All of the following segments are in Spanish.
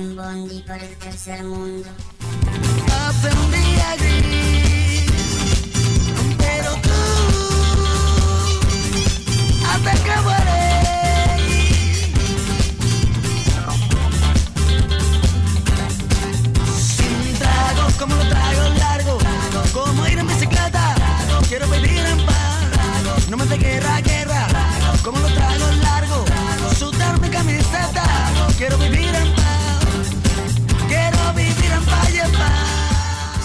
en Bondi por el tercer mundo.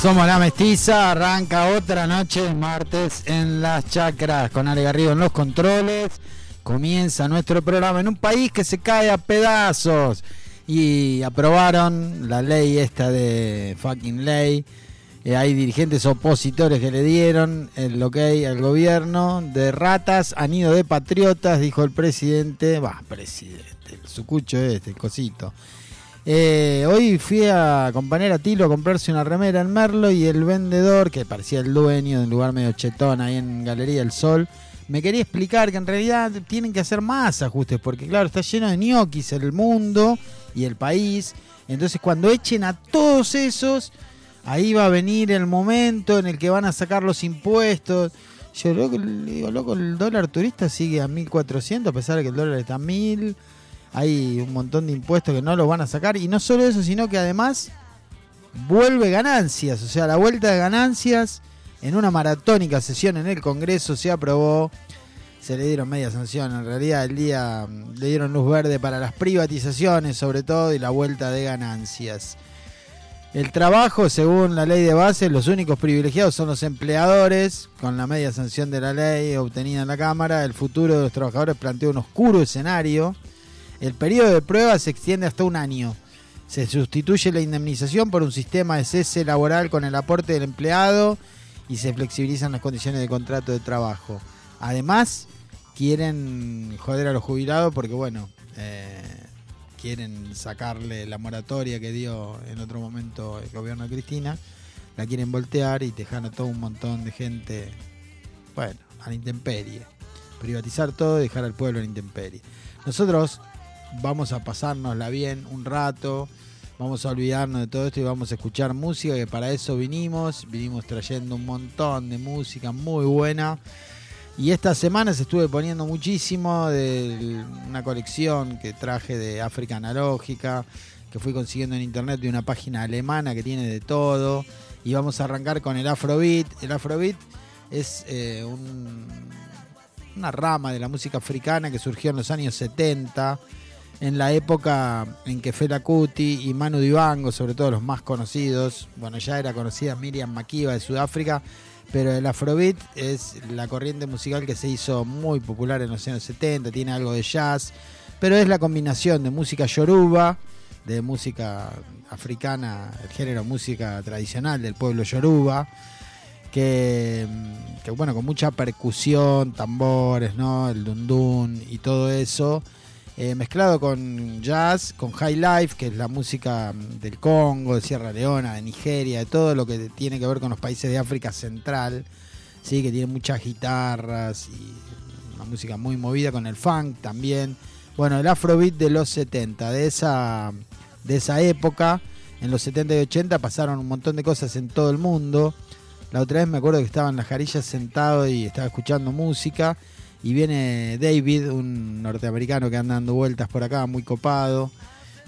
Somos la mestiza, arranca otra noche martes en las chacras con Ale Garrido en los controles. Comienza nuestro programa en un país que se cae a pedazos. Y aprobaron la ley esta de fucking ley. Eh, hay dirigentes opositores que le dieron el ok al gobierno. De ratas a nido de patriotas, dijo el presidente. Va, presidente, el sucucho este, el cosito. Eh, hoy fui a acompañar a Tilo a comprarse una remera en Merlo y el vendedor, que parecía el dueño de un lugar medio chetón ahí en Galería del Sol, me quería explicar que en realidad tienen que hacer más ajustes, porque claro, está lleno de ñoquis el mundo y el país. Entonces cuando echen a todos esos, ahí va a venir el momento en el que van a sacar los impuestos. Yo loco, digo, loco, el dólar turista sigue a 1400 a pesar de que el dólar está a 1000 hay un montón de impuestos que no los van a sacar y no solo eso, sino que además vuelve ganancias, o sea, la vuelta de ganancias en una maratónica sesión en el Congreso se aprobó, se le dieron media sanción, en realidad el día mm, le dieron luz verde para las privatizaciones sobre todo y la vuelta de ganancias. El trabajo, según la ley de base, los únicos privilegiados son los empleadores, con la media sanción de la ley obtenida en la Cámara. El futuro de los trabajadores plantea un oscuro escenario. El periodo de prueba se extiende hasta un año. Se sustituye la indemnización por un sistema de cese laboral con el aporte del empleado y se flexibilizan las condiciones de contrato de trabajo. Además, quieren joder a los jubilados porque, bueno, eh, quieren sacarle la moratoria que dio en otro momento el gobierno de Cristina, la quieren voltear y dejan a todo un montón de gente, bueno, a la intemperie. Privatizar todo y dejar al pueblo a intemperie. Nosotros vamos a pasárnosla bien un rato, vamos a olvidarnos de todo esto y vamos a escuchar música, que para eso vinimos, vinimos trayendo un montón de música muy buena. Y estas semanas estuve poniendo muchísimo de una colección que traje de África Analógica, que fui consiguiendo en internet de una página alemana que tiene de todo. Y vamos a arrancar con el Afrobeat. El Afrobeat es eh, un- una rama de la música africana que surgió en los años 70, en la época en que Fela Kuti y Manu Dibango, sobre todo los más conocidos, bueno, ya era conocida Miriam Makeba de Sudáfrica, pero el Afrobeat es la corriente musical que se hizo muy popular en los años 70, tiene algo de jazz, pero es la combinación de música yoruba, de música africana, el género música tradicional del pueblo yoruba, que, bueno, con mucha percusión, tambores, ¿no? El dundun y todo eso, eh, mezclado con jazz, con high life, que es la música del Congo, de Sierra Leona, de Nigeria, de todo lo que tiene que ver con los países de África Central, sí, que tiene muchas guitarras y una música muy movida con el funk también. Bueno, el afrobeat de los 70, de esa, de esa época, en los 70 y 80 pasaron un montón de cosas en todo el mundo. La otra vez me acuerdo que estaba en las jarillas sentado y estaba escuchando música. Y viene David, un norteamericano que anda dando vueltas por acá, muy copado.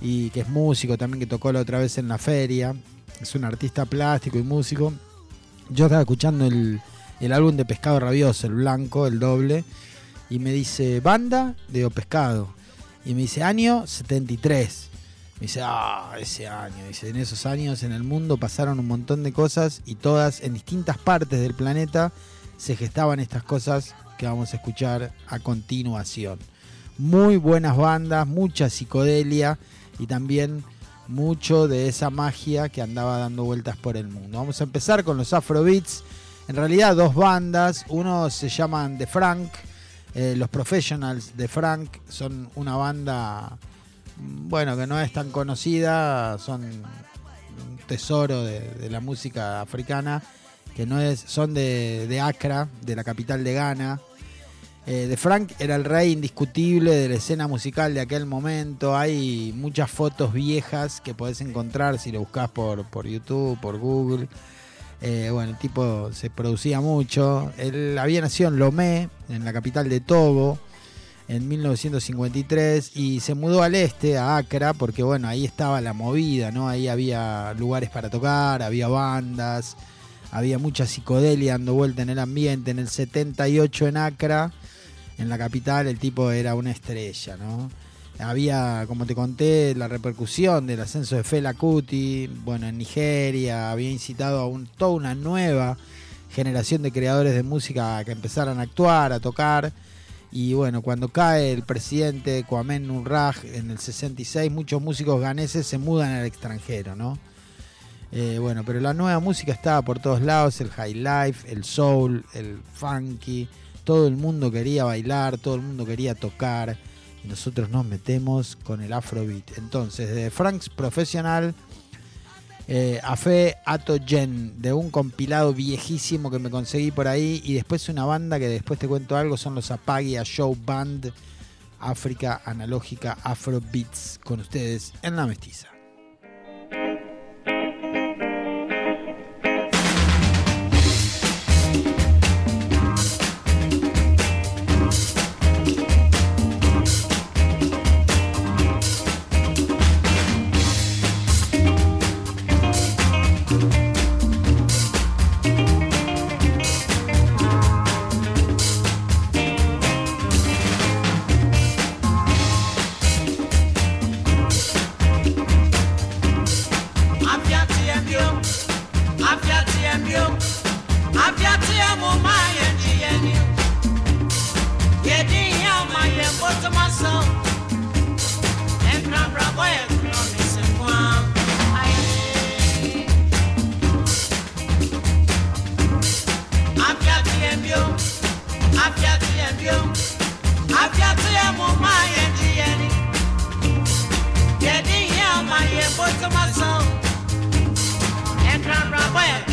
Y que es músico también, que tocó la otra vez en la feria. Es un artista plástico y músico. Yo estaba escuchando el, el álbum de Pescado Rabioso, el blanco, el doble. Y me dice, banda, digo, Pescado. Y me dice, año 73. Me dice, ah, ese año. Dice, en esos años en el mundo pasaron un montón de cosas y todas en distintas partes del planeta se gestaban estas cosas que vamos a escuchar a continuación. Muy buenas bandas, mucha psicodelia y también mucho de esa magia que andaba dando vueltas por el mundo. Vamos a empezar con los Afrobeats. En realidad dos bandas, uno se llaman The Frank, eh, los Professionals de Frank son una banda, mm, bueno, que no es tan conocida, son un tesoro de, la música africana, que no es, son de, de Accra, de la capital de Ghana. Eh, de Frank era el rey indiscutible de la escena musical de aquel momento. Hay muchas fotos viejas que podés encontrar si lo buscas por, por YouTube, por Google. Eh, bueno, el tipo se producía mucho. Él había nacido en Lomé, en la capital de Togo, en 1953 y se mudó al este, a Accra, porque bueno, ahí estaba la movida, ¿no? Ahí había lugares para tocar, había bandas, había mucha psicodelia dando vuelta en el ambiente. En el 78 en Accra, en la capital, el tipo era una estrella, ¿no? Había, como te conté, la repercusión del ascenso de Fela Kuti, bueno, en Nigeria, había incitado a un, toda una nueva generación de creadores de música a que empezaran a actuar, a tocar. Y bueno, cuando cae el presidente Kwame Nkrumah en el 66, muchos músicos ganeses se mudan al extranjero, ¿no? Eh, bueno, pero la nueva música estaba por todos lados, el high life, el soul, el funky, todo el mundo quería bailar, todo el mundo quería tocar nosotros nos metemos con el afrobeat. Entonces, desde Frank's Professional eh, a Fe Ato Gen, de un compilado viejísimo que me conseguí por ahí y después una banda que después te cuento algo, son los Apagia Show Band África Analógica Afrobeats con ustedes en la mestiza. afiateɛ mmiom afiateɛ mo ma yɛnye yɛni yɛdi hia ma yɛn botoma sɛ ɛmprabrabɔ yɛ korɔ ne se koa afiateɛ mbiom afiateɛ mbiom afiateɛ mo ma yɛnye yɛni yɛdi hia ma yɛn botoma Trump, right where?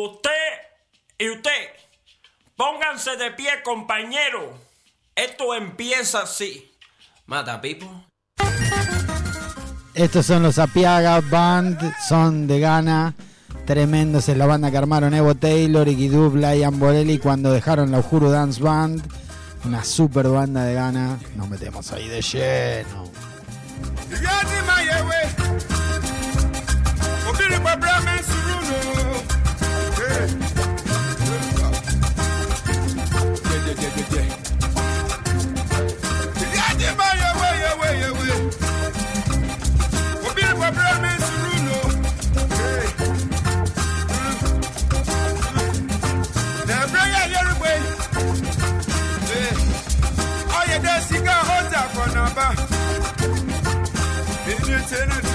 Usted y usted, pónganse de pie, compañero. Esto empieza así. Mata Pipo. Estos son los Apiaga Band, son de Ghana. Tremendos es la banda que armaron Evo Taylor, Iggy Brian Borelli cuando dejaron la Juro Dance Band. Una super banda de Ghana. Nos metemos ahí de lleno. Lieutenant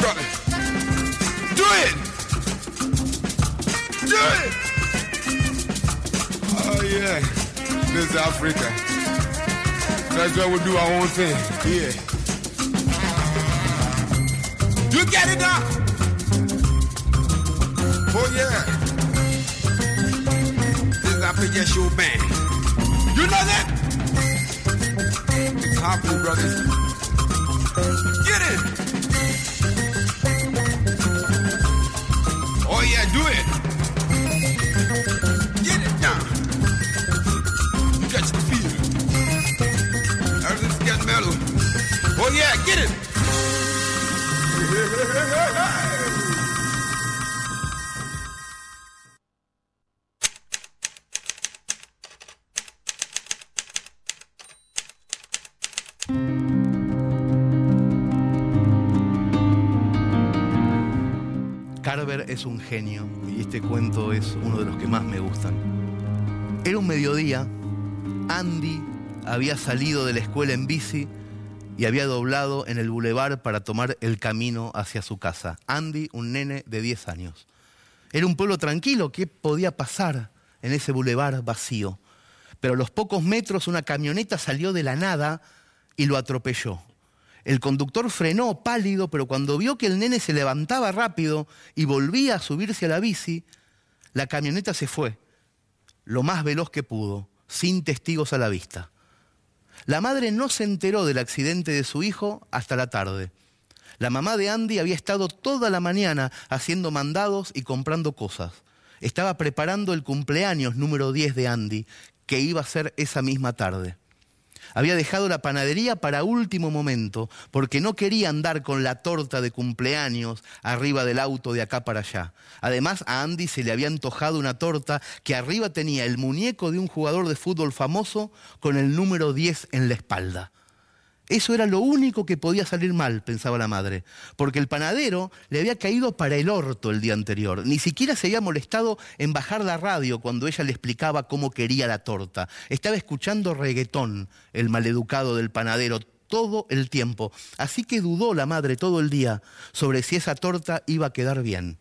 brother. Do it. Do it. Oh yeah, this is Africa. That's why we do our own thing. Yeah. You get it now. Oh yeah. This is Africa show band. You know that? It's hard brothers. Get it. Yeah, do it. Get it down. Catch the feel. Everything's getting mellow. Oh yeah, get it. Es un genio y este cuento es uno de los que más me gustan. Era un mediodía, Andy había salido de la escuela en bici y había doblado en el bulevar para tomar el camino hacia su casa. Andy, un nene de 10 años. Era un pueblo tranquilo, ¿qué podía pasar en ese bulevar vacío? Pero a los pocos metros una camioneta salió de la nada y lo atropelló. El conductor frenó pálido, pero cuando vio que el nene se levantaba rápido y volvía a subirse a la bici, la camioneta se fue, lo más veloz que pudo, sin testigos a la vista. La madre no se enteró del accidente de su hijo hasta la tarde. La mamá de Andy había estado toda la mañana haciendo mandados y comprando cosas. Estaba preparando el cumpleaños número 10 de Andy, que iba a ser esa misma tarde. Había dejado la panadería para último momento, porque no quería andar con la torta de cumpleaños arriba del auto de acá para allá. Además, a Andy se le había antojado una torta que arriba tenía el muñeco de un jugador de fútbol famoso con el número 10 en la espalda. Eso era lo único que podía salir mal, pensaba la madre, porque el panadero le había caído para el orto el día anterior. Ni siquiera se había molestado en bajar la radio cuando ella le explicaba cómo quería la torta. Estaba escuchando reggaetón, el maleducado del panadero, todo el tiempo. Así que dudó la madre todo el día sobre si esa torta iba a quedar bien.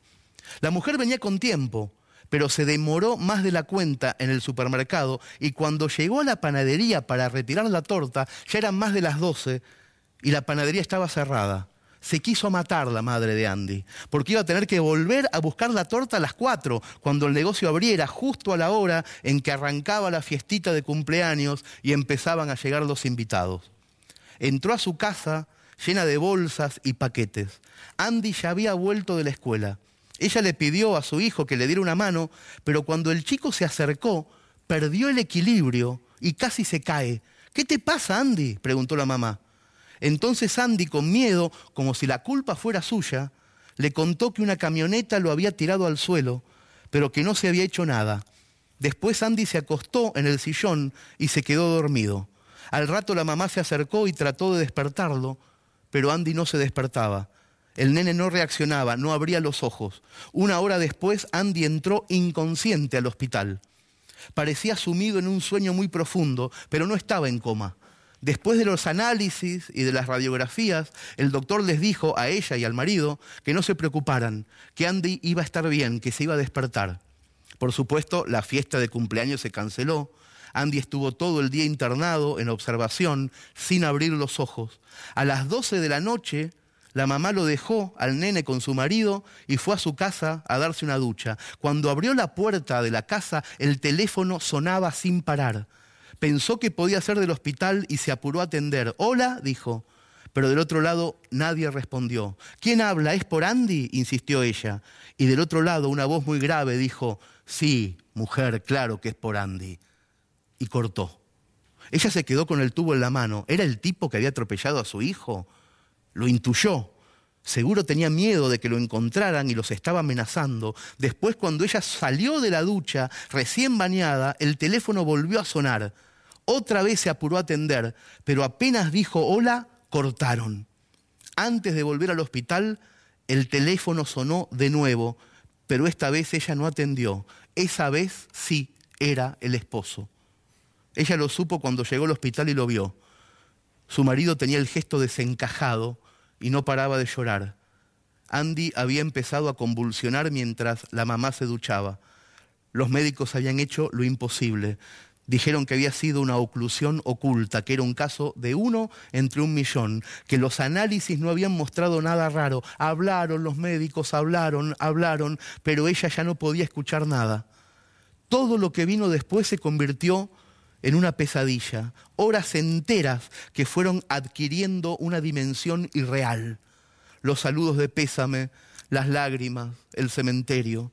La mujer venía con tiempo, pero se demoró más de la cuenta en el supermercado y cuando llegó a la panadería para retirar la torta, ya eran más de las 12 y la panadería estaba cerrada. Se quiso matar la madre de Andy, porque iba a tener que volver a buscar la torta a las 4, cuando el negocio abriera, justo a la hora en que arrancaba la fiestita de cumpleaños y empezaban a llegar los invitados. Entró a su casa llena de bolsas y paquetes. Andy ya había vuelto de la escuela. Ella le pidió a su hijo que le diera una mano, pero cuando el chico se acercó, perdió el equilibrio y casi se cae. ¿Qué te pasa, Andy? preguntó la mamá. Entonces Andy, con miedo, como si la culpa fuera suya, le contó que una camioneta lo había tirado al suelo, pero que no se había hecho nada. Después Andy se acostó en el sillón y se quedó dormido. Al rato la mamá se acercó y trató de despertarlo, pero Andy no se despertaba. El nene no reaccionaba, no abría los ojos. Una hora después, Andy entró inconsciente al hospital. Parecía sumido en un sueño muy profundo, pero no estaba en coma. Después de los análisis y de las radiografías, el doctor les dijo a ella y al marido que no se preocuparan, que Andy iba a estar bien, que se iba a despertar. Por supuesto, la fiesta de cumpleaños se canceló. Andy estuvo todo el día internado en observación, sin abrir los ojos. A las 12 de la noche, la mamá lo dejó al nene con su marido y fue a su casa a darse una ducha. Cuando abrió la puerta de la casa, el teléfono sonaba sin parar. Pensó que podía ser del hospital y se apuró a atender. Hola, dijo. Pero del otro lado nadie respondió. ¿Quién habla? ¿Es por Andy? insistió ella. Y del otro lado una voz muy grave dijo, sí, mujer, claro que es por Andy. Y cortó. Ella se quedó con el tubo en la mano. ¿Era el tipo que había atropellado a su hijo? Lo intuyó. Seguro tenía miedo de que lo encontraran y los estaba amenazando. Después, cuando ella salió de la ducha, recién bañada, el teléfono volvió a sonar. Otra vez se apuró a atender, pero apenas dijo hola, cortaron. Antes de volver al hospital, el teléfono sonó de nuevo, pero esta vez ella no atendió. Esa vez sí era el esposo. Ella lo supo cuando llegó al hospital y lo vio. Su marido tenía el gesto desencajado y no paraba de llorar. Andy había empezado a convulsionar mientras la mamá se duchaba. Los médicos habían hecho lo imposible. Dijeron que había sido una oclusión oculta, que era un caso de uno entre un millón, que los análisis no habían mostrado nada raro. Hablaron los médicos, hablaron, hablaron, pero ella ya no podía escuchar nada. Todo lo que vino después se convirtió en una pesadilla, horas enteras que fueron adquiriendo una dimensión irreal. Los saludos de pésame, las lágrimas, el cementerio.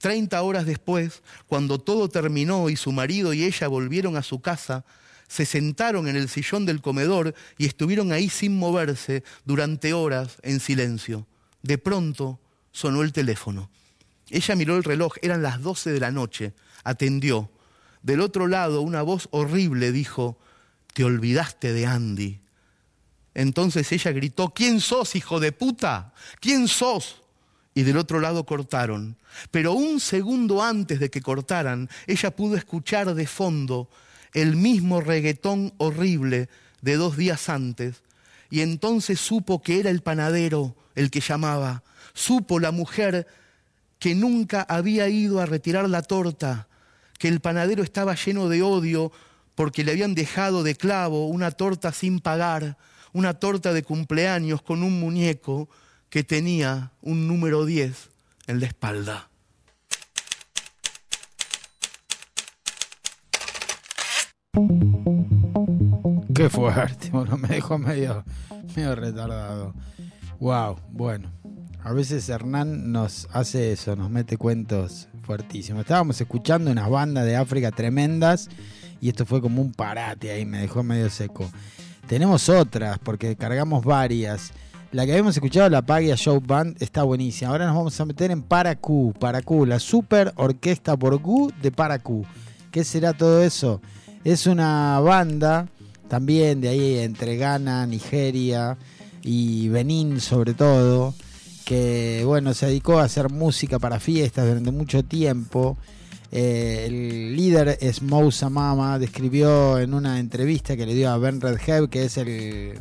Treinta horas después, cuando todo terminó y su marido y ella volvieron a su casa, se sentaron en el sillón del comedor y estuvieron ahí sin moverse durante horas en silencio. De pronto sonó el teléfono. Ella miró el reloj, eran las doce de la noche, atendió del otro lado, una voz horrible dijo, te olvidaste de Andy. Entonces ella gritó, ¿quién sos, hijo de puta? ¿Quién sos? y del otro lado cortaron. Pero un segundo antes de que cortaran, ella pudo escuchar de fondo el mismo reggaetón horrible de dos días antes, y entonces supo que era el panadero el que llamaba, supo la mujer que nunca había ido a retirar la torta, que el panadero estaba lleno de odio porque le habían dejado de clavo una torta sin pagar, una torta de cumpleaños con un muñeco que tenía un número 10 en la espalda. Qué fuerte, bueno, me dejó medio, medio retardado. Wow, bueno. A veces Hernán nos hace eso, nos mete cuentos fuertísimos. Estábamos escuchando unas bandas de África tremendas y esto fue como un parate ahí, me dejó medio seco. Tenemos otras, porque cargamos varias. La que habíamos escuchado, la Pagia Show Band, está buenísima. Ahora nos vamos a meter en Paracú, Paracú, la super orquesta Borgú de Paracú. ¿Qué será todo eso? Es una banda también de ahí entre Ghana, Nigeria y Benín sobre todo, que bueno, se dedicó a hacer música para fiestas durante mucho tiempo. Eh, el líder es Mama, describió en una entrevista que le dio a Ben Redhead, que es el,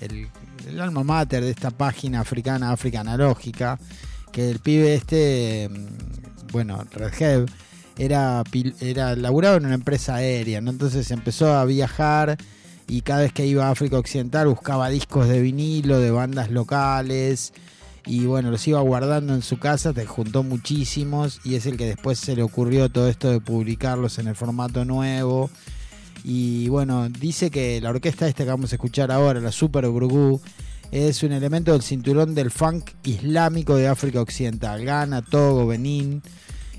el, alma mater de esta página africana, África Analógica, que el pibe este, mm, bueno, Redhead, era, era laburado en una empresa aérea, ¿no? entonces empezó a viajar y cada vez que iba a África Occidental buscaba discos de vinilo de bandas locales y bueno, los iba guardando en su casa, te juntó muchísimos y es el que después se le ocurrió todo esto de publicarlos en el formato nuevo. Y bueno, dice que la orquesta esta que vamos a escuchar ahora, la Super Burgú, es un elemento del cinturón del funk islámico de África Occidental, Ghana, Togo, Benín,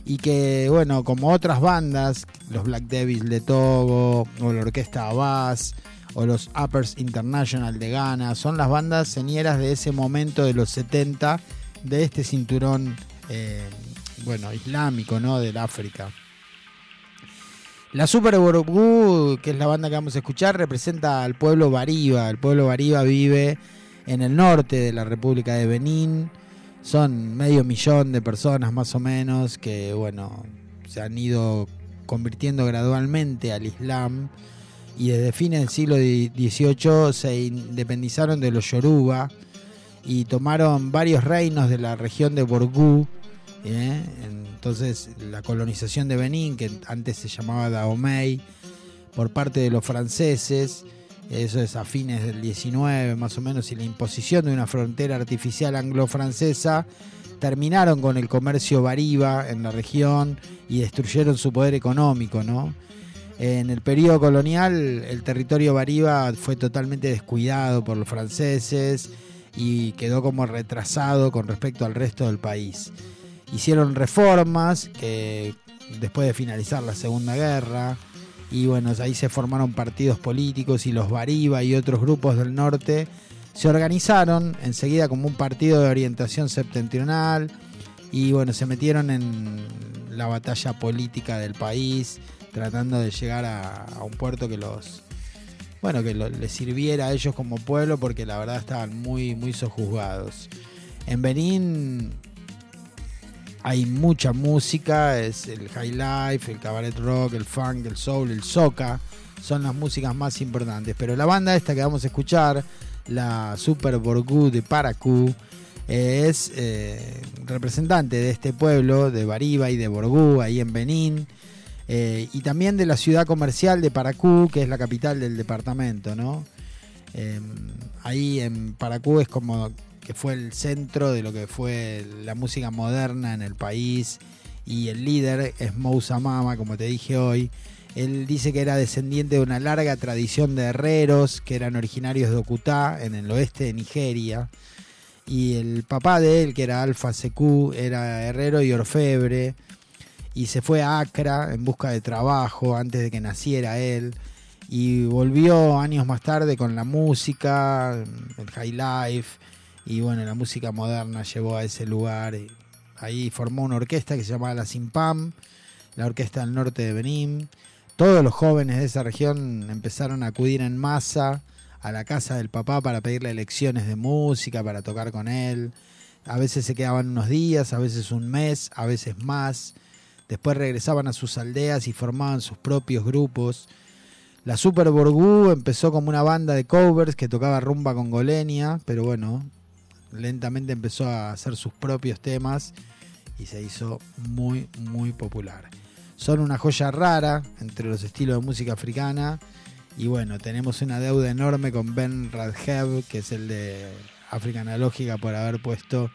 y que bueno, como otras bandas, los Black Devils de Togo, o la Orquesta Abbas, o los Uppers International de Ghana, son las bandas señeras de ese momento de los 70 de este cinturón, eh, bueno, islámico, ¿no? Del África. La Super Borgú, que es la banda que vamos a escuchar, representa al pueblo Bariba. El pueblo Bariba vive en el norte de la República de Benín. Son medio millón de personas más o menos que, bueno, se han ido convirtiendo gradualmente al Islam y desde fines del siglo XVIII se independizaron de los Yoruba y tomaron varios reinos de la región de Borgú. ¿eh? Entonces la colonización de Benín, que antes se llamaba Dahomey, por parte de los franceses, eso es a fines del 19 más o menos, y la imposición de una frontera artificial anglo-francesa, terminaron con el comercio bariba en la región y destruyeron su poder económico, ¿no? En el periodo colonial, el territorio bariba fue totalmente descuidado por los franceses y quedó como retrasado con respecto al resto del país. Hicieron reformas que después de finalizar la Segunda Guerra y bueno, ahí se formaron partidos políticos y los Bariba y otros grupos del norte se organizaron enseguida como un partido de orientación septentrional y bueno, se metieron en la batalla política del país tratando de llegar a, un puerto que los bueno que les sirviera a ellos como pueblo porque la verdad estaban muy muy sojuzgados. En Benín hay mucha música es el high life el cabaret rock el funk el soul el soca son las músicas más importantes. Pero la banda esta que vamos a escuchar la Super Borgú de Paracú es eh, representante de este pueblo de Bariba y de Borgú ahí en Benín eh, y también de la ciudad comercial de Paracú, que es la capital del departamento, ¿no? Eh, ahí en Paracú es como que fue el centro de lo que fue la música moderna en el país y el líder es Moussa Mama, como te dije hoy. Él dice que era descendiente de una larga tradición de herreros que eran originarios de Okutá, en el oeste de Nigeria. Y el papá de él, que era Alfa Sekou, era herrero y orfebre y se fue a Accra en busca de trabajo antes de que naciera él y volvió años más tarde con la música, el high life y bueno, la música moderna llevó a ese lugar. Ahí formó una orquesta que se llamaba la Simpam, la orquesta del norte de Benín. Todos los jóvenes de esa región empezaron a acudir en masa a la casa del papá para pedirle lecciones de música, para tocar con él. A veces se quedaban unos días, a veces un mes, a veces más. Después regresaban a sus aldeas y formaban sus propios grupos. La Super Borgú empezó como una banda de covers que tocaba rumba con Golenia, pero bueno, lentamente empezó a hacer sus propios temas y se hizo muy, muy popular. Son una joya rara entre los estilos de música africana y bueno, tenemos una deuda enorme con Ben Radheb, que es el de África Analógica, por haber puesto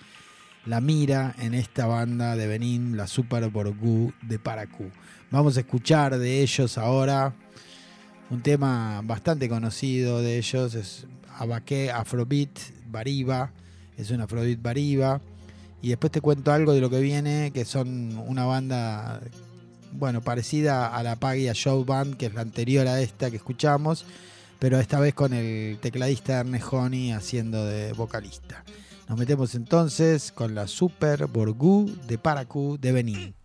la mira en esta banda de Benín, la Super Borgú de Paracú. Vamos a escuchar de ellos ahora un tema bastante conocido de ellos, es Abaque Afrobeat Bariba, es un Afrobeat Bariba. Y después te cuento algo de lo que viene, que son una banda, bueno, parecida a la Pagia Show Band, que es la anterior a esta que escuchamos, pero esta vez con el tecladista Ernest Honey haciendo de vocalista. Nos metemos entonces con la Super Borgú de Paracú de Benín.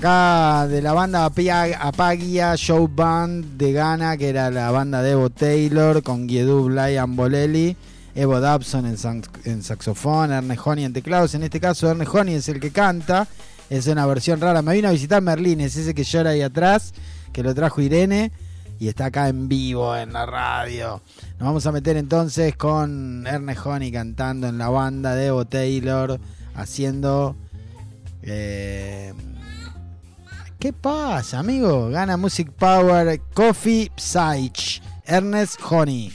Acá de la banda Apagia Show Band de Ghana, que era la banda de Evo Taylor, con Guido Blyan Bolelli, Evo Dabson en, en saxofón, Ernest Honey en teclados. En este caso, Ernest Honey es el que canta. Es una versión rara. Me vino a visitar Merlín, es ese que llora ahí atrás, que lo trajo Irene. Y está acá en vivo en la radio. Nos vamos a meter entonces con Ernest Honey cantando en la banda de Evo Taylor, haciendo. eh, ¿Qué pasa, amigo? Gana Music Power Coffee Psych. Ernest Honey.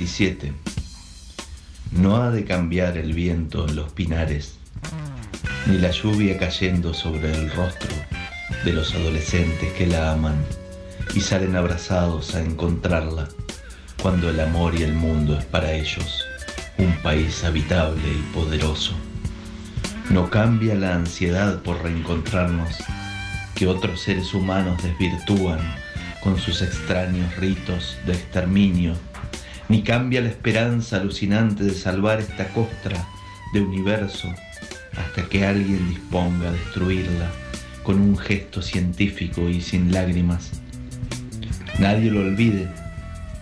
27. No ha de cambiar el viento en los pinares, ni la lluvia cayendo sobre el rostro de los adolescentes que la aman y salen abrazados a encontrarla cuando el amor y el mundo es para ellos un país habitable y poderoso. No cambia la ansiedad por reencontrarnos que otros seres humanos desvirtúan con sus extraños ritos de exterminio, ni cambia la esperanza alucinante de salvar esta costra de universo hasta que alguien disponga a destruirla con un gesto científico y sin lágrimas. Nadie lo olvide,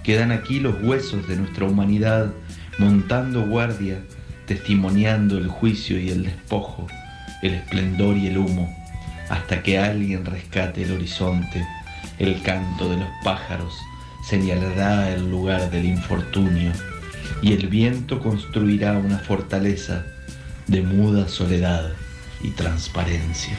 quedan aquí los huesos de nuestra humanidad montando guardia, testimoniando el juicio y el despojo, el esplendor y el humo, hasta que alguien rescate el horizonte, el canto de los pájaros señalará el lugar del infortunio y el viento construirá una fortaleza de muda soledad y transparencia.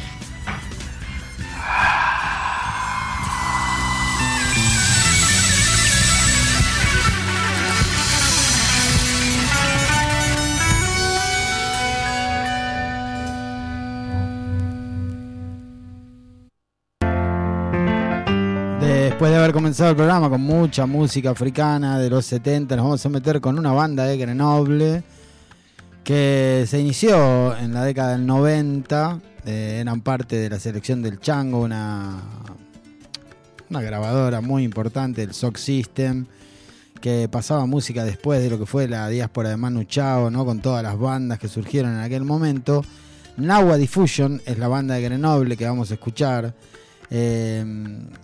Después de haber comenzado el programa con mucha música africana de los 70, nos vamos a meter con una banda de Grenoble que se inició en la década del 90. eh, eran parte de la selección del Chango, una, grabadora muy importante, el Sock System, que pasaba música después de lo que fue la diáspora de Manu Chao, ¿no? con todas las bandas que surgieron en aquel momento. Nawa Diffusion es la banda de Grenoble que vamos a escuchar. Eh,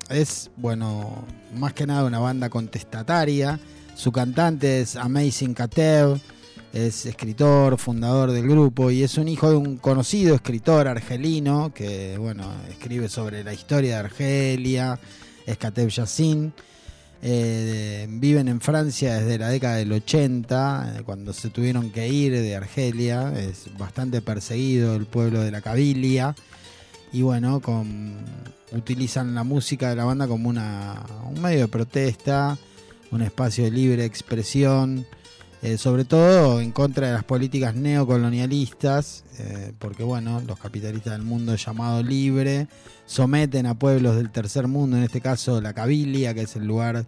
es, bueno, más que nada una banda contestataria. Su cantante es Amazing Katev, es escritor, fundador del grupo y es un hijo de un conocido escritor argelino que, bueno, escribe sobre la historia de Argelia, es Katev Yassin. Eh, viven en Francia desde la década del 80, eh, cuando se tuvieron que ir de Argelia. Es bastante perseguido el pueblo de la Cabilia. Y bueno, utilizan la música de la banda como una, un medio de protesta, un espacio de libre expresión, eh, sobre todo en contra de las políticas neocolonialistas, eh, porque bueno, los capitalistas del mundo llamado libre someten a pueblos del tercer mundo, en este caso la Cabilia, que es el lugar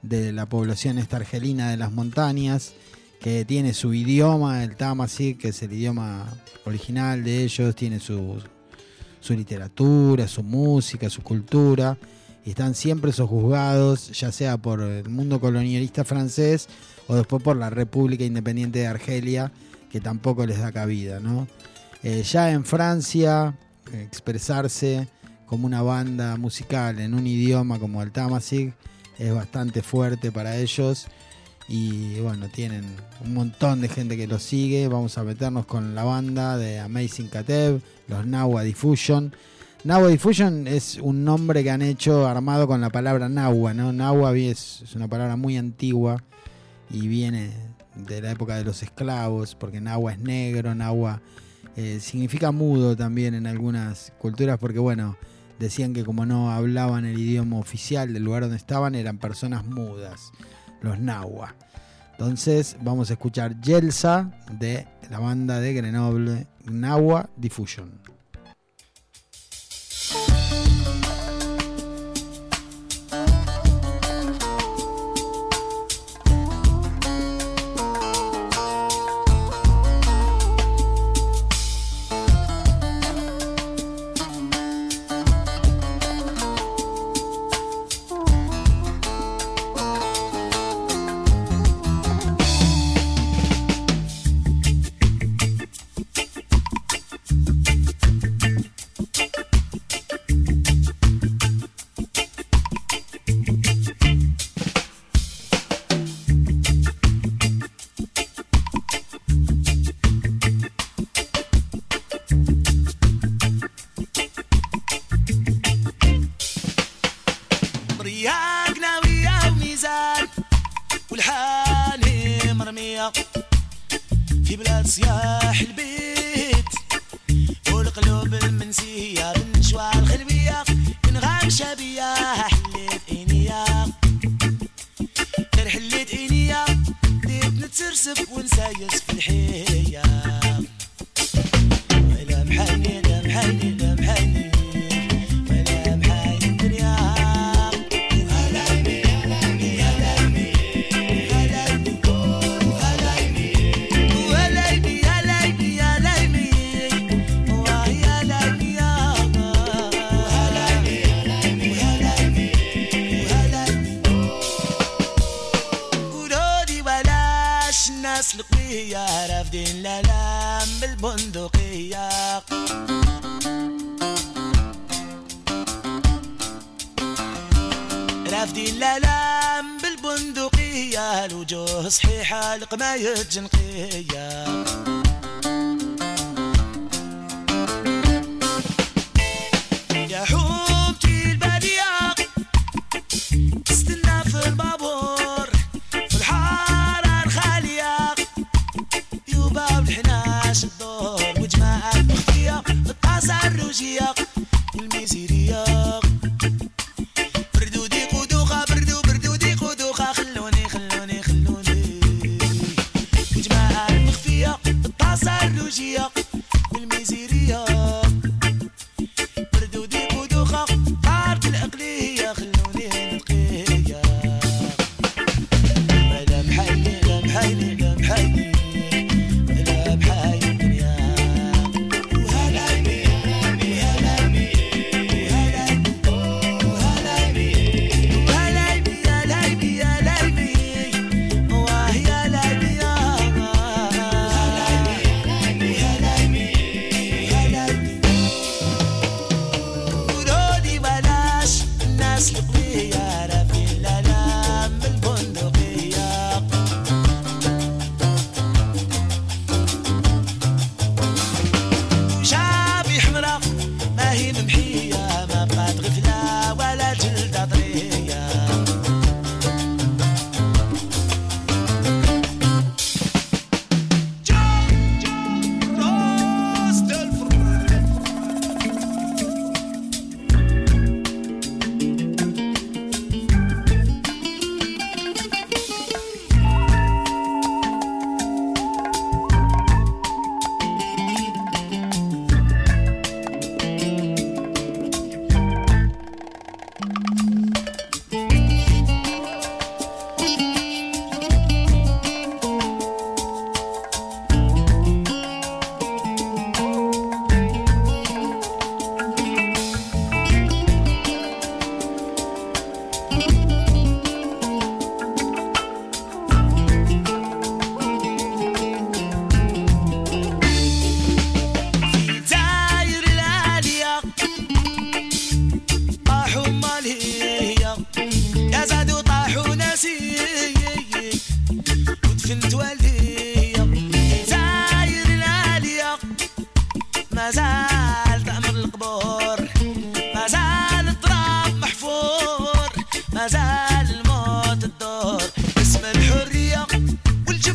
de la población esta argelina de las montañas, que tiene su idioma, el Tamasí, que es el idioma original de ellos, tiene su, su literatura, su música, su cultura, y están siempre sojuzgados, ya sea por el mundo colonialista francés o después por la República Independiente de Argelia, que tampoco les da cabida, ¿no? Eh, ya en Francia, expresarse como una banda musical en un idioma como el Tamasig es bastante fuerte para ellos y bueno, tienen un montón de gente que los sigue. Vamos a meternos con la banda de Amazing Katev, los Nawa Diffusion. Nawa Diffusion es un nombre que han hecho armado con la palabra Nawa, ¿no? Nawa es, una palabra muy antigua y viene de la época de los esclavos, porque Nawa es negro, Nawa eh, significa mudo también en algunas culturas, porque bueno, decían que como no hablaban el idioma oficial del lugar donde estaban, eran personas mudas, los Nawa. Entonces vamos a escuchar Yelsa de la banda de Grenoble, Nawa Diffusion. يا البيت.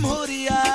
memoria.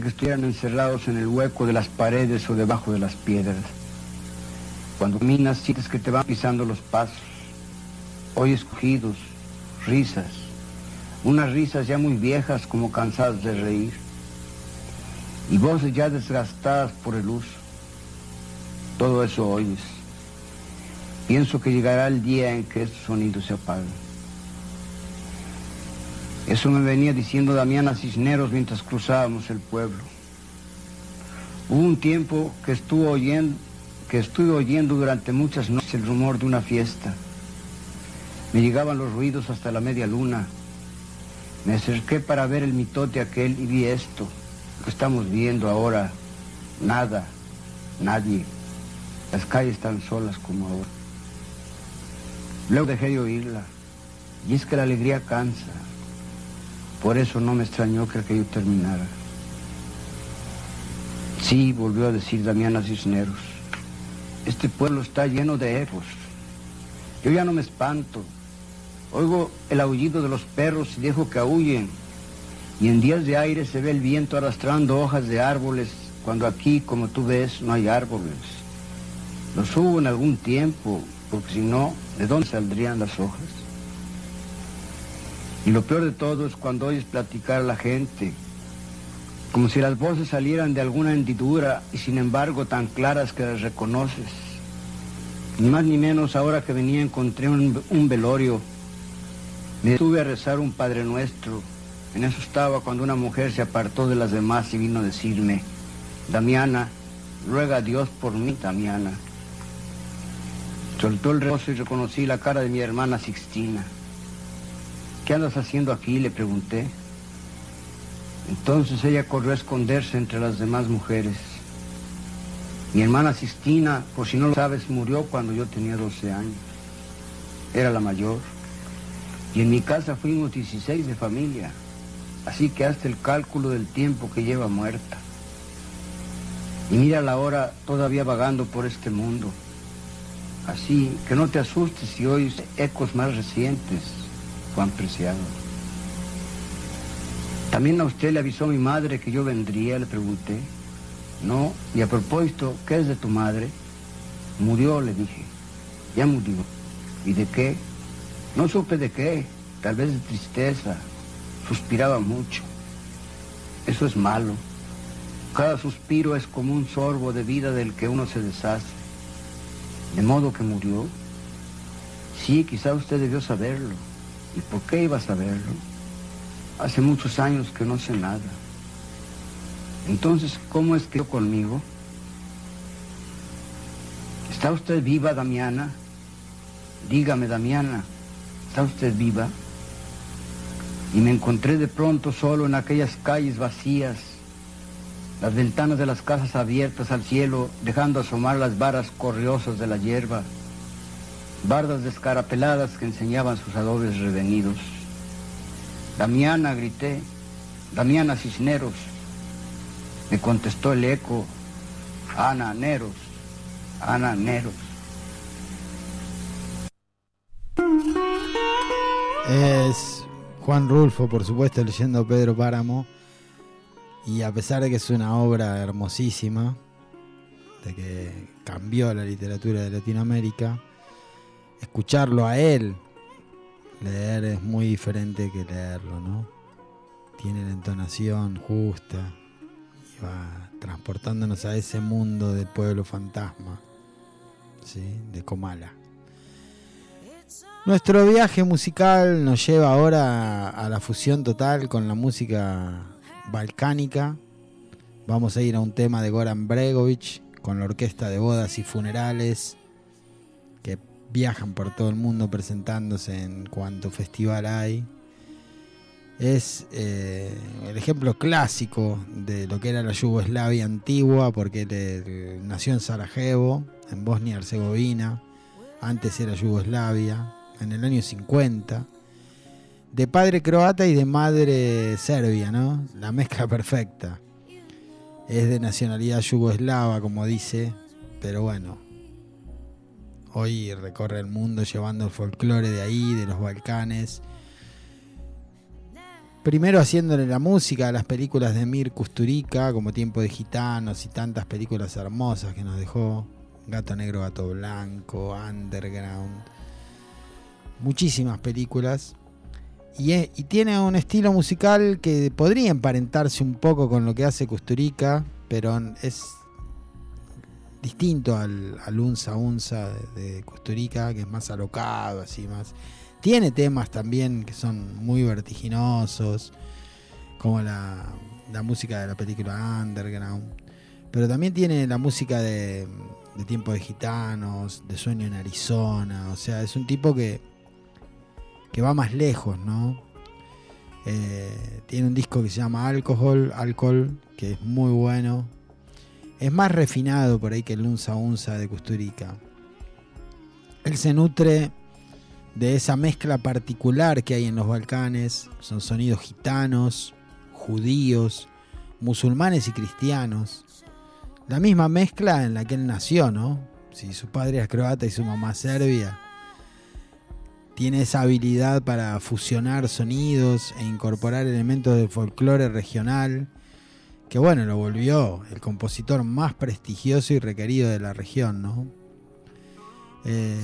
que estuvieran encerrados en el hueco de las paredes o debajo de las piedras. Cuando minas sientes que te van pisando los pasos. hoy escogidos, risas, unas risas ya muy viejas como cansadas de reír y voces ya desgastadas por el uso. Todo eso oyes. Pienso que llegará el día en que estos sonidos se apagan. Eso me venía diciendo Damiana Cisneros mientras cruzábamos el pueblo. Hubo un tiempo que estuve oyendo, que estuve oyendo durante muchas noches el rumor de una fiesta. Me llegaban los ruidos hasta la media luna. Me acerqué para ver el mitote aquel y vi esto, que estamos viendo ahora. Nada, nadie. Las calles están solas como ahora. Luego dejé de oírla. Y es que la alegría cansa. Por eso no me extrañó que aquello terminara. Sí, volvió a decir Damiana Cisneros. Este pueblo está lleno de ecos. Yo ya no me espanto. Oigo el aullido de los perros y dejo que aúllen. Y en días de aire se ve el viento arrastrando hojas de árboles, cuando aquí, como tú ves, no hay árboles. Los hubo en algún tiempo, porque si no, ¿de dónde saldrían las hojas? Y lo peor de todo es cuando oyes platicar a la gente, como si las voces salieran de alguna hendidura y sin embargo tan claras que las reconoces. Ni más ni menos ahora que venía encontré un, un velorio. Me detuve a rezar un Padre Nuestro. En eso estaba cuando una mujer se apartó de las demás y vino a decirme, Damiana, ruega a Dios por mí, Damiana. Soltó el rezo y reconocí la cara de mi hermana Sixtina. ¿Qué andas haciendo aquí? le pregunté. Entonces ella corrió a esconderse entre las demás mujeres. Mi hermana Sixtina, por si no lo sabes, murió cuando yo tenía 12 años. Era la mayor. Y en mi casa fuimos 16 de familia. Así que hazte el cálculo del tiempo que lleva muerta. Y mira la hora todavía vagando por este mundo. Así que no te asustes si oyes ecos más recientes, Juan Preciado. También a usted le avisó mi madre que yo vendría, le pregunté. No, y a propósito, ¿qué es de tu madre? Murió, le dije. Ya murió. ¿Y de qué? No supe de qué, tal vez de tristeza. Suspiraba mucho. Eso es malo. Cada suspiro es como un sorbo de vida del que uno se deshace. De modo que murió. Sí, quizá usted debió saberlo. ¿Y por qué iba a saberlo? Hace muchos años que no sé nada. Entonces, ¿cómo es que yo conmigo? ¿Está usted viva, Damiana? Dígame, Damiana, ¿está usted viva? Y me encontré de pronto solo en aquellas calles vacías, las ventanas de las casas abiertas al cielo, dejando asomar las varas corriosas de la hierba, bardas descarapeladas que enseñaban sus adobes revenidos. Damiana, grité, Damiana Cisneros. Me contestó el eco, Ana Neros, Ana Neros. Es Juan Rulfo, por supuesto, leyendo Pedro Páramo. Y a pesar de que es una obra hermosísima, de que cambió la literatura de Latinoamérica, escucharlo a él leer es muy diferente que leerlo, ¿no? Tiene la entonación justa y va transportándonos a ese mundo del pueblo fantasma, ¿sí? De Comala. Nuestro viaje musical nos lleva ahora a la fusión total con la música balcánica. Vamos a ir a un tema de Goran Bregovic con la orquesta de bodas y funerales viajan por todo el mundo presentándose en cuanto festival hay. Es eh, el ejemplo clásico de lo que era la Yugoslavia antigua, porque nació en Sarajevo, en Bosnia y Herzegovina. Antes era Yugoslavia, en el año 50. De padre croata y de madre serbia, ¿no? La mezcla perfecta. Es de nacionalidad yugoslava, como dice, pero bueno, hoy recorre el mundo llevando el folclore de ahí, de los Balcanes. Primero haciéndole la música a las películas de Mir Kusturica, como Tiempo de Gitanos y tantas películas hermosas que nos dejó. Gato Negro, Gato Blanco, Underground. Muchísimas películas. y, y tiene un estilo musical que podría emparentarse un poco con lo que hace Custurica, pero es distinto al, al Unza Unza de, de Custurica, que es más alocado, así más. Tiene temas también que son muy vertiginosos, como la, la música de la película Underground. Pero también tiene la música de, de Tiempo de Gitanos, de Sueño en Arizona. O sea, es un tipo que, que va más lejos, ¿no? Eh, tiene un disco que se llama Alcohol, Alcohol, que es muy bueno. Es más refinado por ahí que el Unza Unza de Custurica. Él se nutre de esa mezcla particular que hay en los Balcanes. Son sonidos gitanos, judíos, musulmanes y cristianos. La misma mezcla en la que él nació, ¿no? Si su padre es croata y su mamá serbia. Tiene esa habilidad para fusionar sonidos e incorporar elementos del folclore regional, que bueno, lo volvió el compositor más prestigioso y requerido de la región, ¿no? Eh,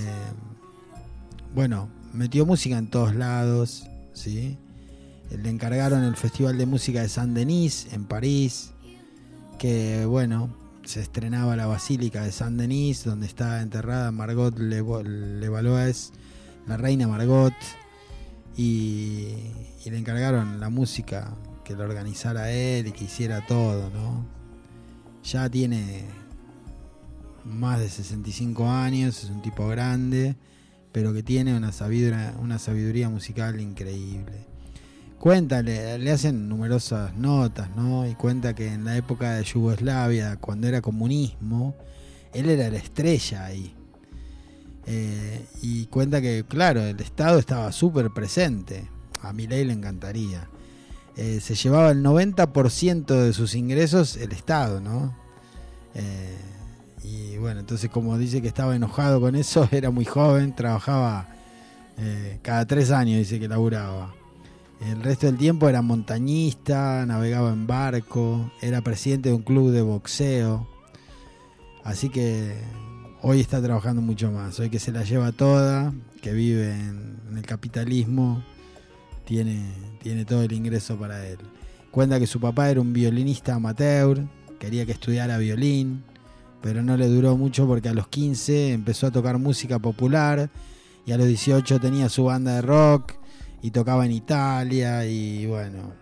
bueno, metió música en todos lados, ¿sí? Le encargaron el Festival de Música de Saint-Denis en París, que bueno, se estrenaba la Basílica de Saint-Denis, donde está enterrada Margot Levallois, la reina Margot, y le encargaron la música que lo organizara él y que hiciera todo, ¿no? Ya tiene más de 65 años, es un tipo grande, pero que tiene una sabiduría, una sabiduría musical increíble. Cuenta, le, hacen numerosas notas, ¿no? Y cuenta que en la época de Yugoslavia, cuando era comunismo, él era la estrella ahí. Eh, y cuenta que, claro, el Estado estaba súper presente. A Milei le encantaría. Eh, se llevaba el 90% de sus ingresos el Estado, ¿no? Eh, y bueno, entonces como dice que estaba enojado con eso, era muy joven, trabajaba eh, cada tres años, dice que laburaba. El resto del tiempo era montañista, navegaba en barco, era presidente de un club de boxeo. Así que hoy está trabajando mucho más. Hoy que se la lleva toda, que vive en, en el capitalismo, tiene, tiene todo el ingreso para él. Cuenta que su papá era un violinista amateur, quería que estudiara violín, pero no le duró mucho porque a los 15 empezó a tocar música popular y a los 18 tenía su banda de rock y tocaba en Italia y bueno,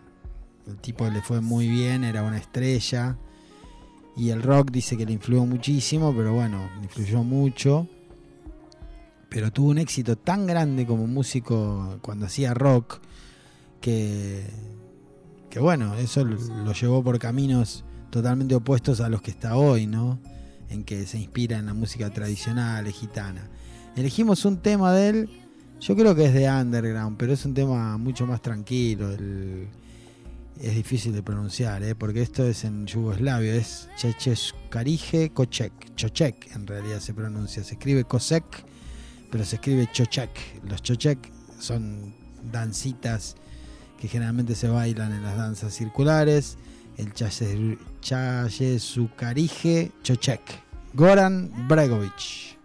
el tipo le fue muy bien, era una estrella y el rock dice que le influyó muchísimo, pero bueno, influyó mucho. Pero tuvo un éxito tan grande como músico cuando hacía rock que, que bueno, eso lo llevó por caminos totalmente opuestos a los que está hoy, ¿no? En que se inspira en la música tradicional gitana. Elegimos un tema de él, yo creo que es de Underground, pero es un tema mucho más tranquilo. es difícil de pronunciar, ¿eh? porque esto es en yugoslavio, es Checheskarije Kochek, Chochek en realidad se pronuncia, se escribe Kosek, pero se escribe Chochek. Los Chochek son dancitas que generalmente se bailan en las danzas circulares. El Chaye- Chayesukarije Chochek. Goran Bregovic.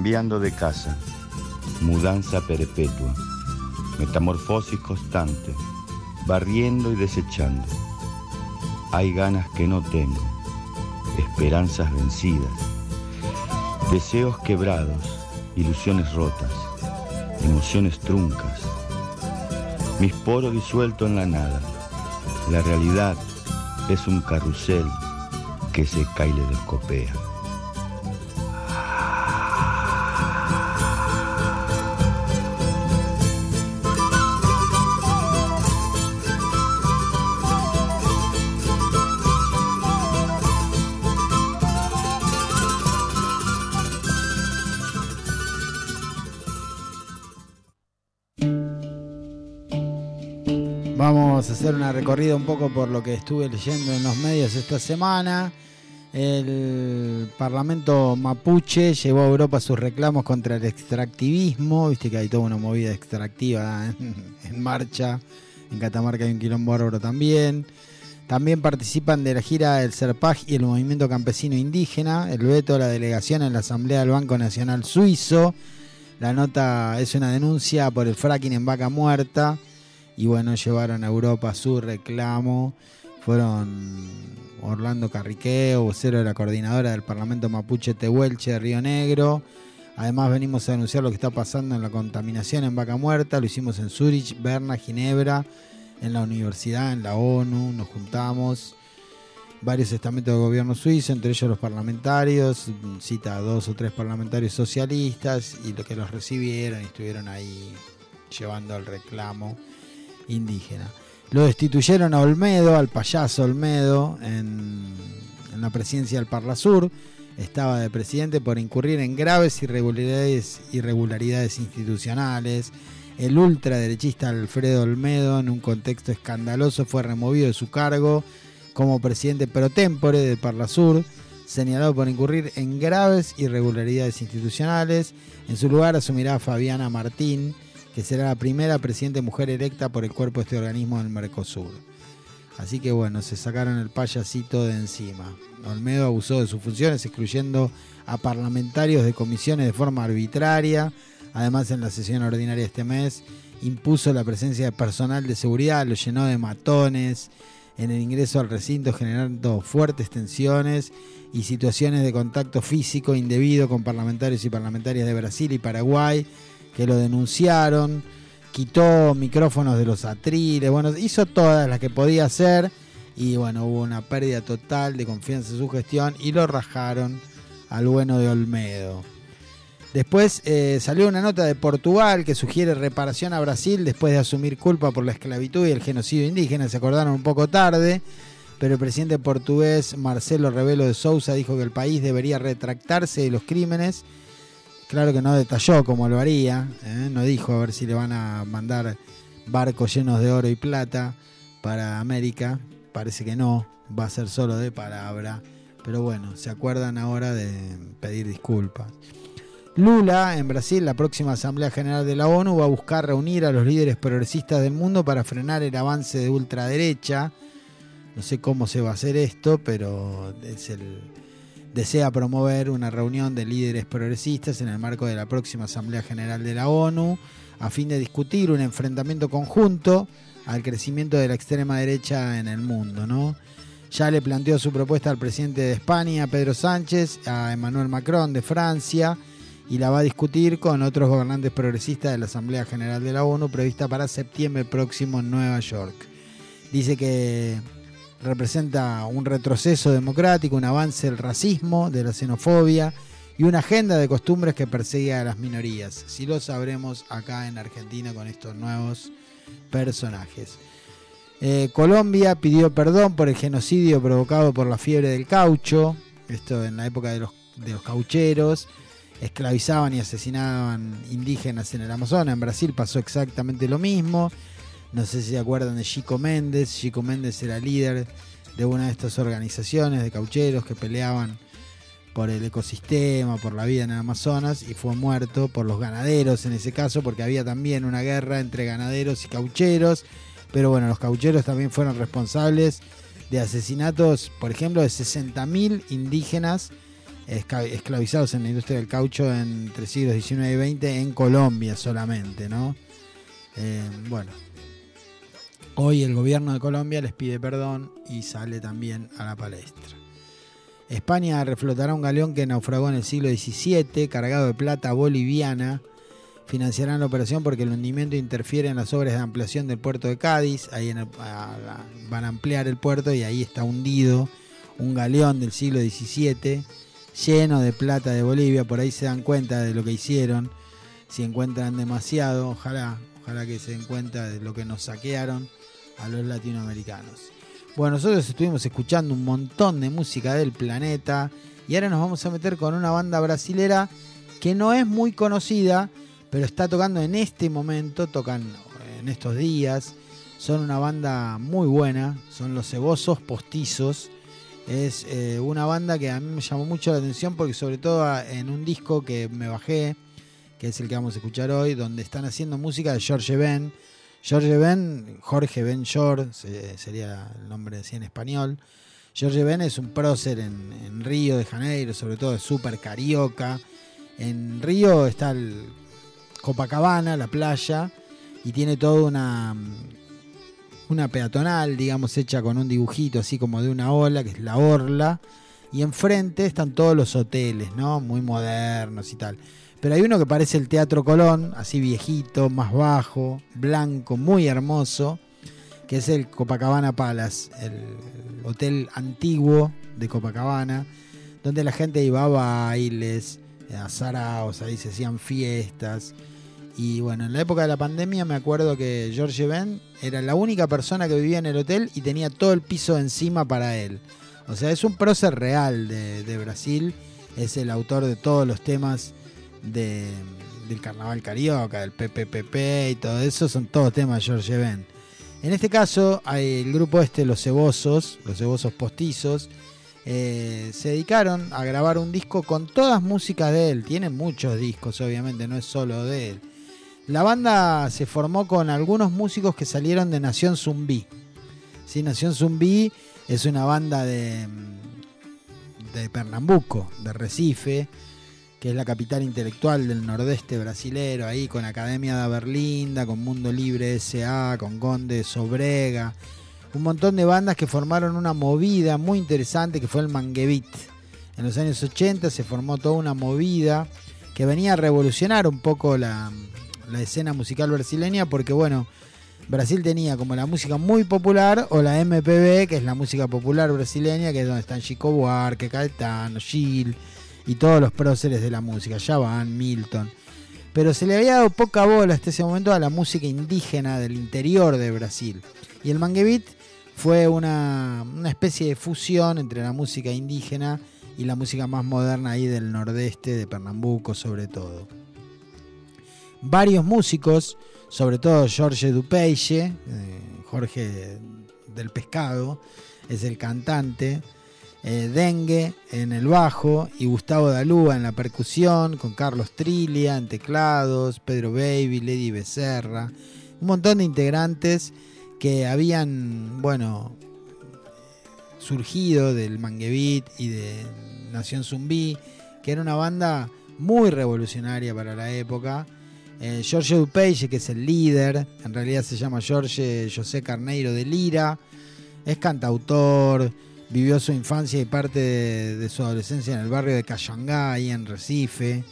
Cambiando de casa, mudanza perpetua, metamorfosis constante, barriendo y desechando. Hay ganas que no tengo, esperanzas vencidas, deseos quebrados, ilusiones rotas, emociones truncas, mis poros disueltos en la nada. La realidad es un carrusel que se copea. Hacer una recorrida un poco por lo que estuve leyendo en los medios esta semana. El Parlamento mapuche llevó a Europa sus reclamos contra el extractivismo. Viste que hay toda una movida extractiva en, marcha. En Catamarca hay un quilombo bárbaro también. También participan de la gira del CERPAG y el Movimiento Campesino Indígena. El veto de la delegación en la Asamblea del Banco Nacional Suizo. La nota es una denuncia por el fracking en Vaca Muerta y bueno, llevaron a Europa su reclamo. Fueron Orlando Carriqueo, vocero de la coordinadora del Parlamento Mapuche Tehuelche de Río Negro. Además venimos a denunciar lo que está pasando en la contaminación en Vaca Muerta. Lo hicimos en Zurich, Berna, Ginebra, en la universidad, en la ONU. Nos juntamos varios estamentos del gobierno suizo, entre ellos los parlamentarios. Cita a dos o tres parlamentarios socialistas y los que los recibieron y estuvieron ahí llevando el reclamo indígena. Lo destituyeron a Olmedo, al payaso Olmedo, en, la presidencia del Parlasur. Estaba de presidente por incurrir en graves irregularidades, institucionales. El ultraderechista Alfredo Olmedo, en un contexto escandaloso, fue removido de su cargo como presidente pro tempore del Parlasur, señalado por incurrir en graves irregularidades institucionales. En su lugar asumirá Fabiana Martín, que será la primera presidente mujer electa por el cuerpo de este organismo del Mercosur. Así que bueno, se sacaron el payasito de encima. Olmedo abusó de sus funciones, excluyendo a parlamentarios de comisiones de forma arbitraria. Además, en la sesión ordinaria este mes, impuso la presencia de personal de seguridad, lo llenó de matones en el ingreso al recinto, generando fuertes tensiones y situaciones de contacto físico indebido con parlamentarios y parlamentarias de Brasil y Paraguay que lo denunciaron, quitó micrófonos de los atriles, bueno, hizo todas las que podía hacer y bueno, hubo una pérdida total de confianza en su gestión y lo rajaron al bueno de Olmedo. Después eh, salió una nota de Portugal que sugiere reparación a Brasil después de asumir culpa por la esclavitud y el genocidio indígena. Se acordaron un poco tarde, pero el presidente portugués Marcelo Rebelo de Sousa dijo que el país debería retractarse de los crímenes Claro que no detalló cómo lo haría, ¿eh? no dijo a ver si le van a mandar barcos llenos de oro y plata para América. Parece que no, va a ser solo de palabra. Pero bueno, se acuerdan ahora de pedir disculpas. Lula, en Brasil, la próxima Asamblea General de la ONU va a buscar reunir a los líderes progresistas del mundo para frenar el avance de ultraderecha. No sé cómo se va a hacer esto, pero es el, desea promover una reunión de líderes progresistas en el marco de la próxima Asamblea General de la ONU a fin de discutir un enfrentamiento conjunto al crecimiento de la extrema derecha en el mundo, ¿no? Ya le planteó su propuesta al presidente de España, Pedro Sánchez, a Emmanuel Macron de Francia y la va a discutir con otros gobernantes progresistas de la Asamblea General de la ONU prevista para septiembre próximo en Nueva York. Dice que representa un retroceso democrático, un avance del racismo, de la xenofobia y una agenda de costumbres que persigue a las minorías. Si lo sabremos acá en Argentina con estos nuevos personajes. Eh, Colombia pidió perdón por el genocidio provocado por la fiebre del caucho, esto en la época de los, de los caucheros, esclavizaban y asesinaban indígenas en el Amazonas, en Brasil pasó exactamente lo mismo, no sé si se acuerdan de Chico Méndez. Chico Méndez era líder de una de estas organizaciones de caucheros que peleaban por el ecosistema, por la vida en el Amazonas y fue muerto por los ganaderos en ese caso porque había también una guerra entre ganaderos y caucheros. Pero bueno, los caucheros también fueron responsables de asesinatos, por ejemplo, de 60.000 indígenas esclavizados en la industria del caucho entre siglos XIX y XX en Colombia solamente, ¿no? Eh, bueno, hoy el gobierno de Colombia les pide perdón y sale también a la palestra. España reflotará un galeón que naufragó en el siglo XVII, cargado de plata boliviana. Financiarán la operación porque el hundimiento interfiere en las obras de ampliación del puerto de Cádiz. Ahí van a ampliar el puerto y ahí está hundido un galeón del siglo XVII lleno de plata de Bolivia. Por ahí se dan cuenta de lo que hicieron. Si encuentran demasiado, ojalá, ojalá que se den cuenta de lo que nos saquearon a los latinoamericanos. Bueno, nosotros estuvimos escuchando un montón de música del planeta y ahora nos vamos a meter con una banda brasilera que no es muy conocida, pero está tocando en este momento, tocan en estos días. Son una banda muy buena, son los Cebosos Postizos. Es eh, una banda que a mí me llamó mucho la atención porque sobre todo en un disco que me bajé, que es el que vamos a escuchar hoy, donde están haciendo música de George Ben. George Ben, Jorge Ben sería el nombre así en español. George Ben es un prócer en, en Río de Janeiro, sobre todo es súper carioca. En Río está el Copacabana, la playa, y tiene toda una, una peatonal, digamos, hecha con un dibujito así como de una ola, que es la orla. Y enfrente están todos los hoteles, ¿no? Muy modernos y tal. Pero hay uno que parece el Teatro Colón, así viejito, más bajo, blanco, muy hermoso, que es el Copacabana Palace, el hotel antiguo de Copacabana, donde la gente iba a bailes, a saraos, ahí se hacían fiestas. Y bueno, en la época de la pandemia me acuerdo que George Ben era la única persona que vivía en el hotel y tenía todo el piso encima para él. O sea, es un prócer real de Brasil, es el autor de todos los temas de, del carnaval carioca, del PPPP y todo eso, son todos temas de George Ben. En este caso, el grupo este, Los Cebosos, Los Cebosos Postizos, eh, se dedicaron a grabar un disco con todas músicas de él. Tiene muchos discos, obviamente, no es solo de él. La banda se formó con algunos músicos que salieron de Nación Zumbí. Sí, Nación Zumbí es una banda de, de Pernambuco, de Recife, que es la capital intelectual del nordeste brasilero, ahí con Academia da Berlinda, con Mundo Libre SA, con Conde Sobrega, un montón de bandas que formaron una movida muy interesante que fue el Manguevit. En los años 80 se formó toda una movida que venía a revolucionar un poco la, la escena musical brasileña porque bueno, Brasil tenía como la música muy popular o la MPB, que es la música popular brasileña, que es donde están Chico Buarque, Caetano, Gil y todos los próceres de la música, Javan, Milton. Pero se le había dado poca bola hasta ese momento a la música indígena del interior de Brasil. Y el Manguevit fue una, una especie de fusión entre la música indígena y la música más moderna ahí del nordeste, de Pernambuco sobre todo. Varios músicos, sobre todo Jorge Dupeixe, eh, Jorge del Pescado, es el cantante, eh, Dengue en el bajo y Gustavo Dalúa en la percusión, con Carlos Trilia en teclados, Pedro Baby, Lady Becerra, un montón de integrantes que habían, bueno, surgido del Manguevit y de Nación Zumbí, que era una banda muy revolucionaria para la época. Eh, Jorge Dupeixe, que es el líder, en realidad se llama Jorge José Carneiro de Lira, es cantautor, vivió su infancia y parte de, su adolescencia en el barrio de Cayangá, ahí en Recife.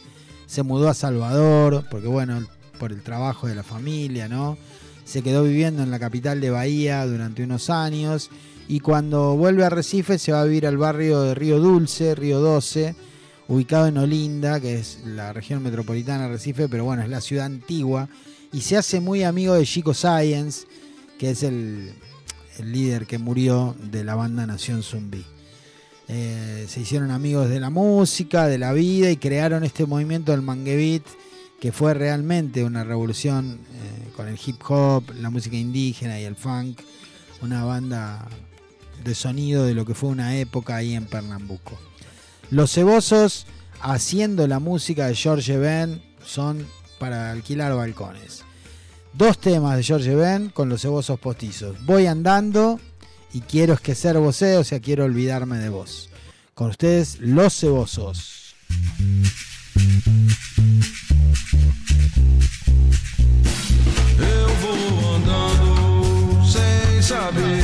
Se mudó a Salvador, porque bueno, por el trabajo de la familia, ¿no? Se quedó viviendo en la capital de Bahía durante unos años y cuando vuelve a Recife se va a vivir al barrio de Río Dulce, Río 12, ubicado en Olinda, que es la región metropolitana de Recife, pero bueno, es la ciudad antigua, y se hace muy amigo de Chico Science, que es el, el líder que murió de la banda Nación Zumbi. Eh, se hicieron amigos de la música, de la vida y crearon este movimiento del Manguevit, que fue realmente una revolución eh, con el hip hop, la música indígena y el funk, una banda de sonido de lo que fue una época ahí en Pernambuco. Los cebosos haciendo la música de George Ben son para alquilar balcones. Dos temas de George Ben con los cebosos postizos. Voy andando y quiero esquecer vos, o sea, quiero olvidarme de vos. Con ustedes, Los Cebosos. Eu vou andando sem saber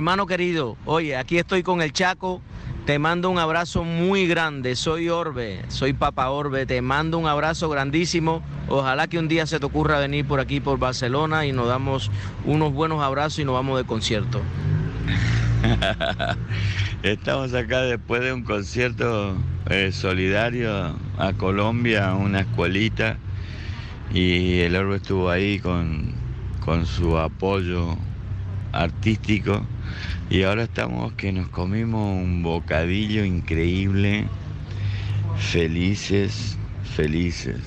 Hermano querido, oye, aquí estoy con el Chaco. Te mando un abrazo muy grande. Soy Orbe, soy Papa Orbe. Te mando un abrazo grandísimo. Ojalá que un día se te ocurra venir por aquí, por Barcelona, y nos damos unos buenos abrazos y nos vamos de concierto. Estamos acá después de un concierto eh, solidario a Colombia, a una escuelita, y el Orbe estuvo ahí con, con su apoyo artístico, y ahora estamos que nos comimos un bocadillo increíble, felices, felices,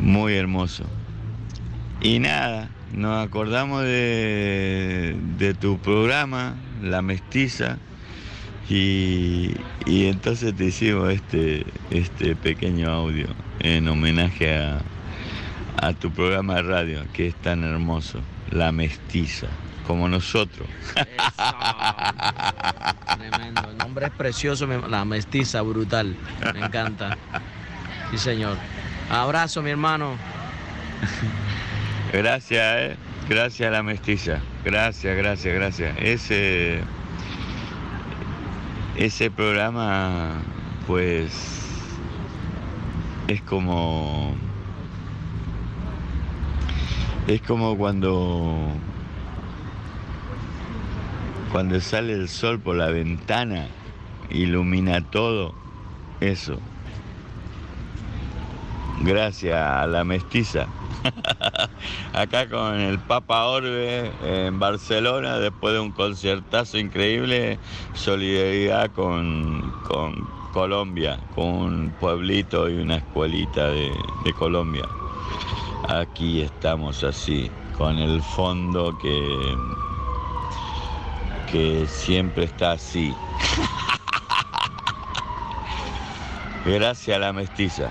muy hermoso. Y nada, nos acordamos de, de tu programa, La Mestiza, y, y entonces te hicimos este, este pequeño audio en homenaje a, a tu programa de radio, que es tan hermoso, La Mestiza, como nosotros. Tremendo. El nombre es precioso, la mestiza brutal. Me encanta. Sí, señor. Abrazo, mi hermano. Gracias, eh. Gracias a la mestiza. Gracias, gracias, gracias. Ese, ese programa, pues, es como. Es como cuando. Cuando sale el sol por la ventana, ilumina todo. Eso. Gracias a la mestiza. Acá con el Papa Orbe en Barcelona, después de un conciertazo increíble, solidaridad con, con Colombia, con un pueblito y una escuelita de, de Colombia. Aquí estamos así, con el fondo que, que siempre está así. Gracias a la mestiza.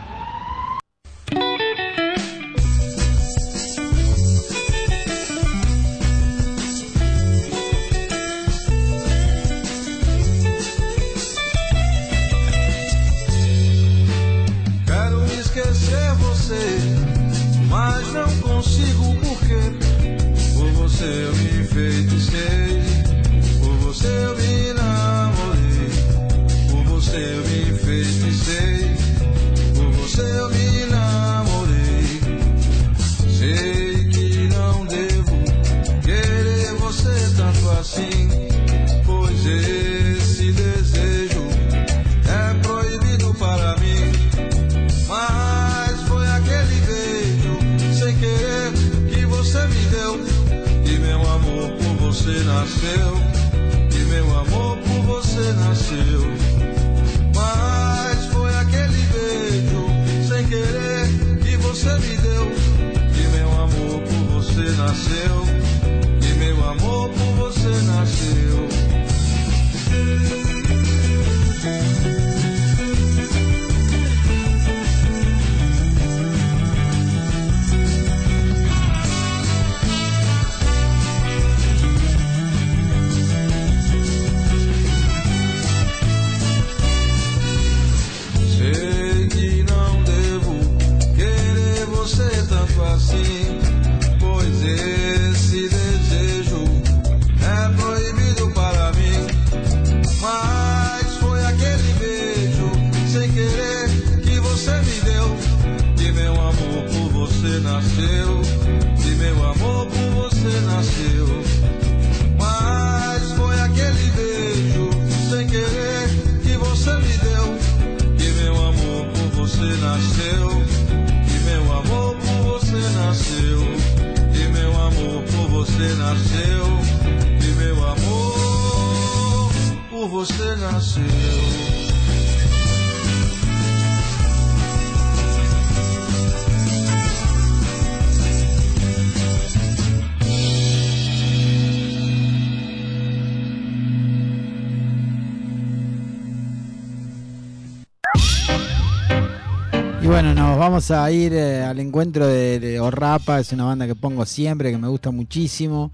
Vamos a ir eh, al encuentro de, de Orrapa, es una banda que pongo siempre, que me gusta muchísimo.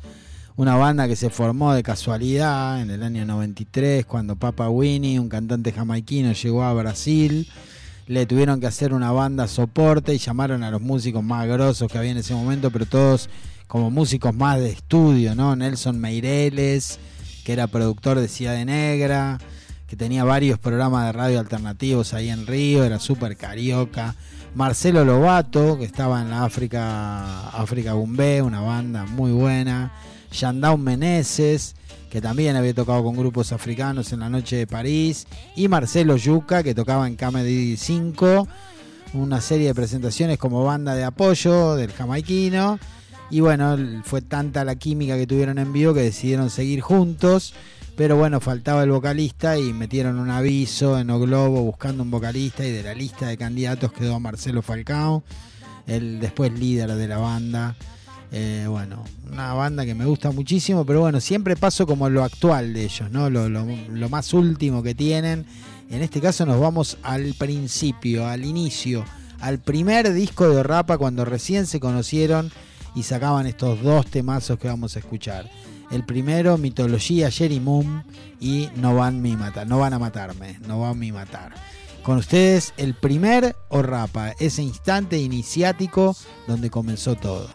Una banda que se formó de casualidad en el año 93, cuando Papa Winnie, un cantante jamaiquino, llegó a Brasil. Le tuvieron que hacer una banda soporte y llamaron a los músicos más grosos que había en ese momento, pero todos como músicos más de estudio, ¿no? Nelson Meireles, que era productor de Ciudad de Negra, que tenía varios programas de radio alternativos ahí en Río, era súper carioca. Marcelo Lobato, que estaba en la África, África una banda muy buena. Yandaun Meneses, que también había tocado con grupos africanos en la noche de París, y Marcelo Yuca, que tocaba en Comedy 5, una serie de presentaciones como banda de apoyo del jamaiquino. Y bueno, fue tanta la química que tuvieron en vivo que decidieron seguir juntos. Pero bueno, faltaba el vocalista y metieron un aviso en O Globo buscando un vocalista y de la lista de candidatos quedó Marcelo Falcao, el después líder de la banda. Eh, bueno, una banda que me gusta muchísimo, pero bueno, siempre paso como lo actual de ellos, ¿no? Lo, lo- lo más último que tienen. En este caso nos vamos al principio, al inicio, al primer disco de Rapa cuando recién se conocieron y sacaban estos dos temazos que vamos a escuchar. El primero, Mitología Jerry Moon y No van mi matar, no van a matarme, no van mi matar. Con ustedes el primer o Rapa, ese instante iniciático donde comenzó todo.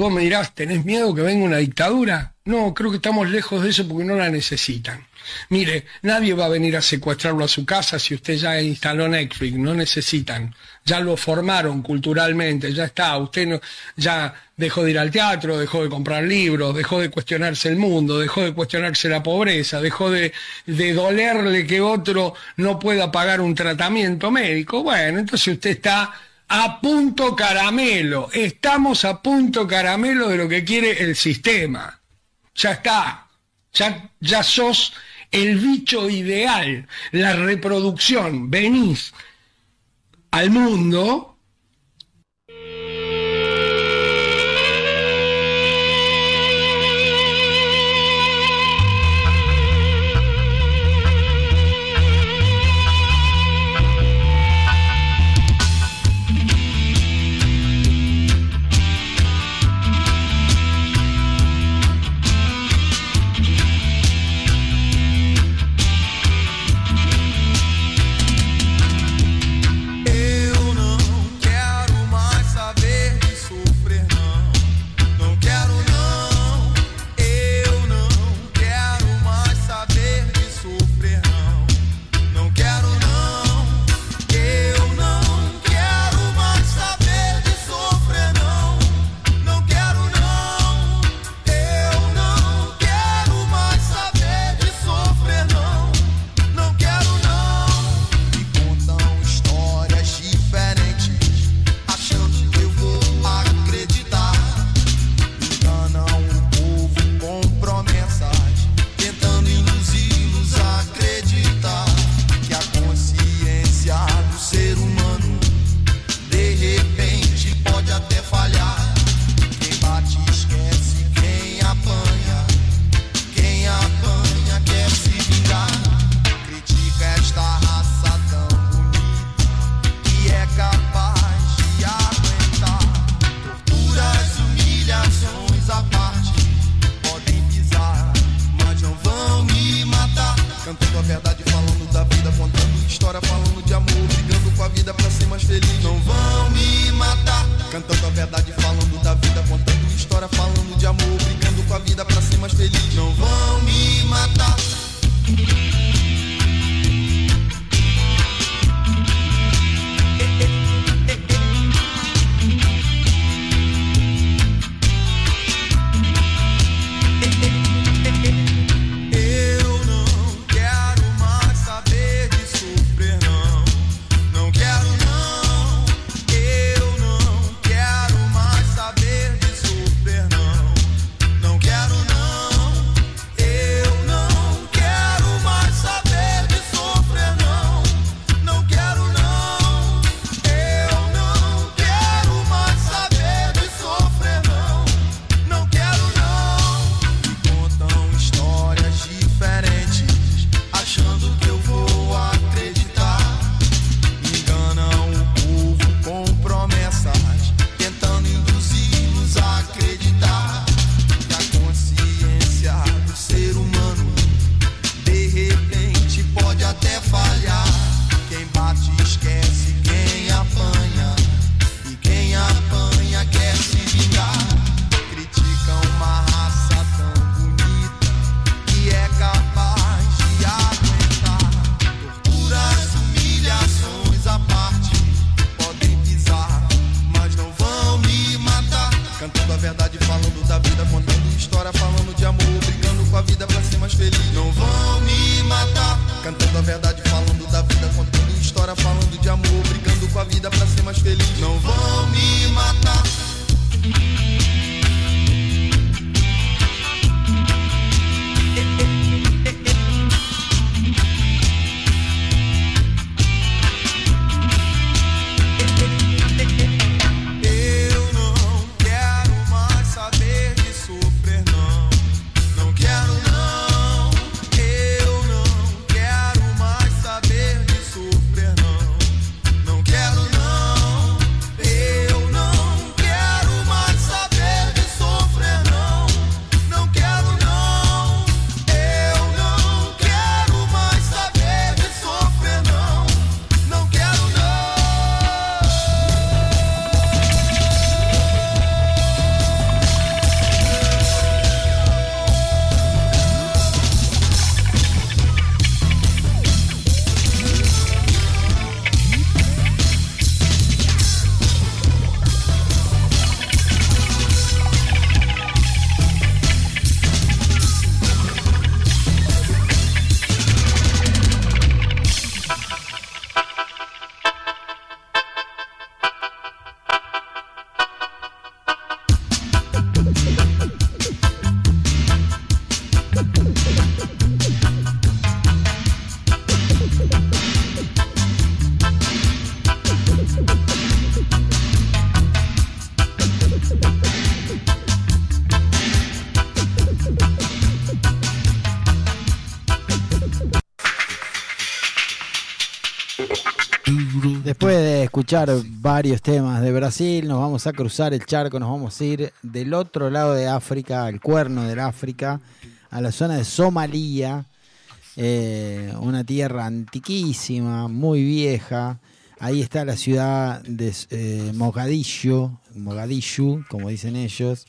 vos me dirás, ¿tenés miedo que venga una dictadura? No, creo que estamos lejos de eso porque no la necesitan. Mire, nadie va a venir a secuestrarlo a su casa si usted ya instaló Netflix, no necesitan. Ya lo formaron culturalmente, ya está, usted no, ya dejó de ir al teatro, dejó de comprar libros, dejó de cuestionarse el mundo, dejó de cuestionarse la pobreza, dejó de, de dolerle que otro no pueda pagar un tratamiento médico. Bueno, entonces usted está a punto caramelo. Estamos a punto caramelo de lo que quiere el sistema. Ya está. Ya, ya sos el bicho ideal, la reproducción. Venís al mundo escuchar varios temas de Brasil, nos vamos a cruzar el charco, nos vamos a ir del otro lado de África, al cuerno del África, a la zona de Somalia, eh, una tierra antiquísima, muy vieja. Ahí está la ciudad de eh, Mogadishu, Mogadishu, como dicen ellos.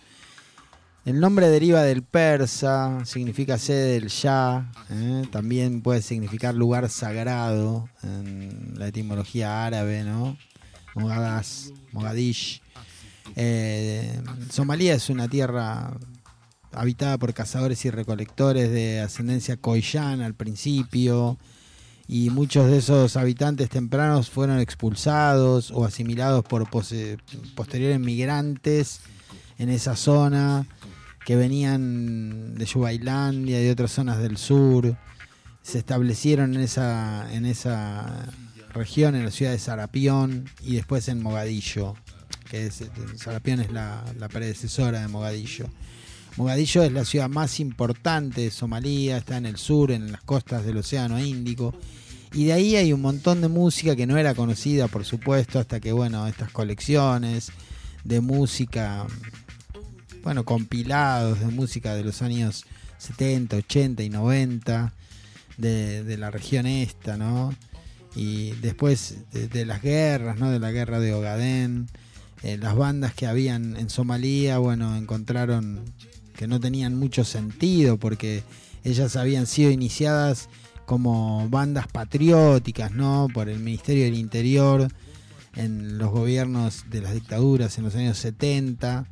El nombre deriva del persa, significa sede del Shah, ¿eh? también puede significar lugar sagrado en la etimología árabe, ¿no? Mogadas, Mogadish. Eh, Somalia es una tierra habitada por cazadores y recolectores de ascendencia koyán al principio, y muchos de esos habitantes tempranos fueron expulsados o asimilados por posteriores migrantes en esa zona que venían de Yubailandia y de otras zonas del sur, se establecieron en esa, en esa región, en la ciudad de Sarapión y después en Mogadillo, que es, Sarapión es la, predecesora de Mogadillo. Mogadillo es la ciudad más importante de Somalia, está en el sur, en las costas del Océano Índico. Y de ahí hay un montón de música que no era conocida, por supuesto, hasta que, bueno, estas colecciones de música, bueno, compilados de música de los años 70, 80 y 90 de, de la región esta, ¿no? Y después de, las guerras, ¿no? De la guerra de Ogadén, eh, las bandas que habían en Somalia, bueno, encontraron que no tenían mucho sentido porque ellas habían sido iniciadas como bandas patrióticas, ¿no? Por el Ministerio del Interior en los gobiernos de las dictaduras en los años 70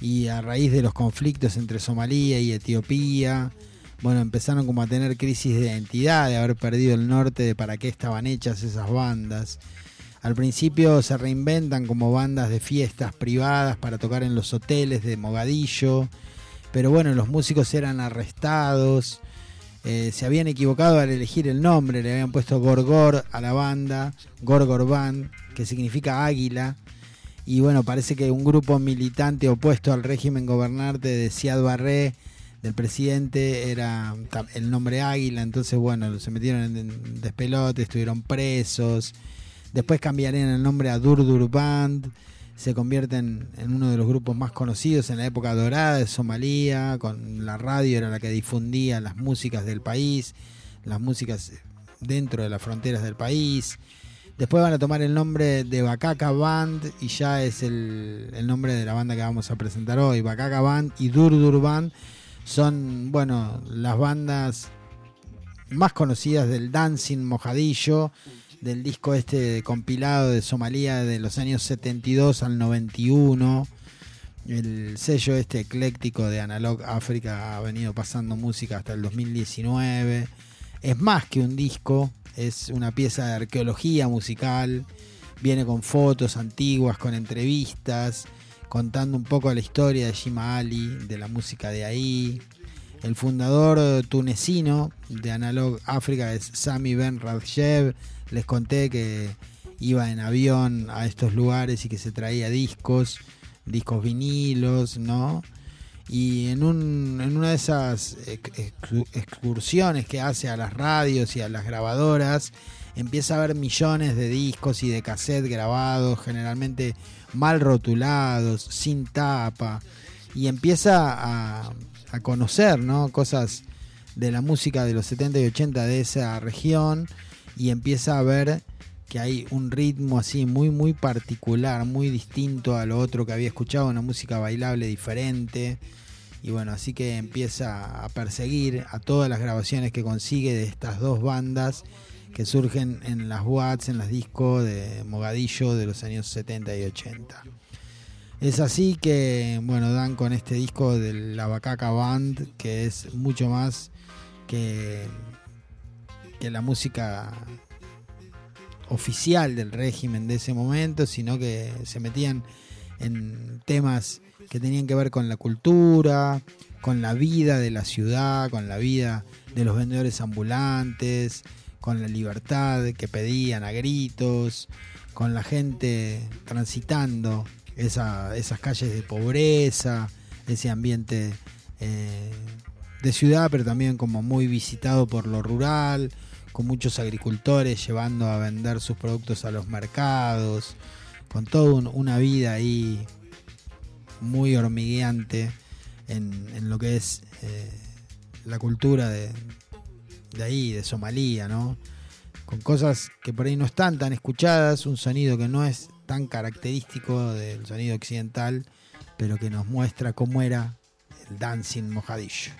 y a raíz de los conflictos entre Somalia y Etiopía, bueno, empezaron como a tener crisis de identidad, de haber perdido el norte, de para qué estaban hechas esas bandas. Al principio se reinventan como bandas de fiestas privadas para tocar en los hoteles de Mogadillo, pero bueno, los músicos eran arrestados, eh, se habían equivocado al elegir el nombre, le habían puesto Gorgor a la banda, Gorgor Band, que significa águila, y bueno, parece que un grupo militante opuesto al régimen gobernante de Siad Barré, del presidente, era el nombre águila, entonces bueno, se metieron en despelote, estuvieron presos, después cambiarían el nombre a Durdur Band, se convierten en uno de los grupos más conocidos en la época dorada de Somalia, con la radio era la que difundía las músicas del país, las músicas dentro de las fronteras del país. Después van a tomar el nombre de Bakaka Band y ya es el, el nombre de la banda que vamos a presentar hoy. Bakaka Band y Durdur Band son, bueno, las bandas más conocidas del Dancing Mojadillo, del disco este compilado de Somalia de los años 72 al 91. El sello este ecléctico de Analog África ha venido pasando música hasta el 2019. Es más que un disco, es una pieza de arqueología musical. Viene con fotos antiguas, con entrevistas, contando un poco la historia de Jima Ali, de la música de ahí. El fundador tunecino de Analog África es Sami Ben Radjev. Les conté que iba en avión a estos lugares y que se traía discos, discos vinilos, ¿no? Y en, en una de esas ex- ex- excursiones que hace a las radios y a las grabadoras, empieza a ver millones de discos y de cassette grabados, generalmente mal rotulados, sin tapa, y empieza a, a conocer ¿no? cosas de la música de los 70 y 80 de esa región y empieza a ver que hay un ritmo así muy muy particular, muy distinto a lo otro que había escuchado, una música bailable diferente. Y bueno, así que empieza a perseguir a todas las grabaciones que consigue de estas dos bandas que surgen en las Watts, en las discos de Mogadillo de los años 70 y 80. Es así que, bueno, dan con este disco de la Bacaca Band, que es mucho más que, que la música oficial del régimen de ese momento, sino que se metían en temas que tenían que ver con la cultura, con la vida de la ciudad, con la vida de los vendedores ambulantes, con la libertad que pedían a gritos, con la gente transitando esa, esas calles de pobreza, ese ambiente eh, de ciudad, pero también como muy visitado por lo rural, con muchos agricultores llevando a vender sus productos a los mercados, con toda una vida ahí muy hormigueante en, lo que es eh, la cultura de, de ahí, de Somalia, ¿no? Con cosas que por ahí no están tan escuchadas, un sonido que no es tan característico del sonido occidental, pero que nos muestra cómo era el dancing mojadillo.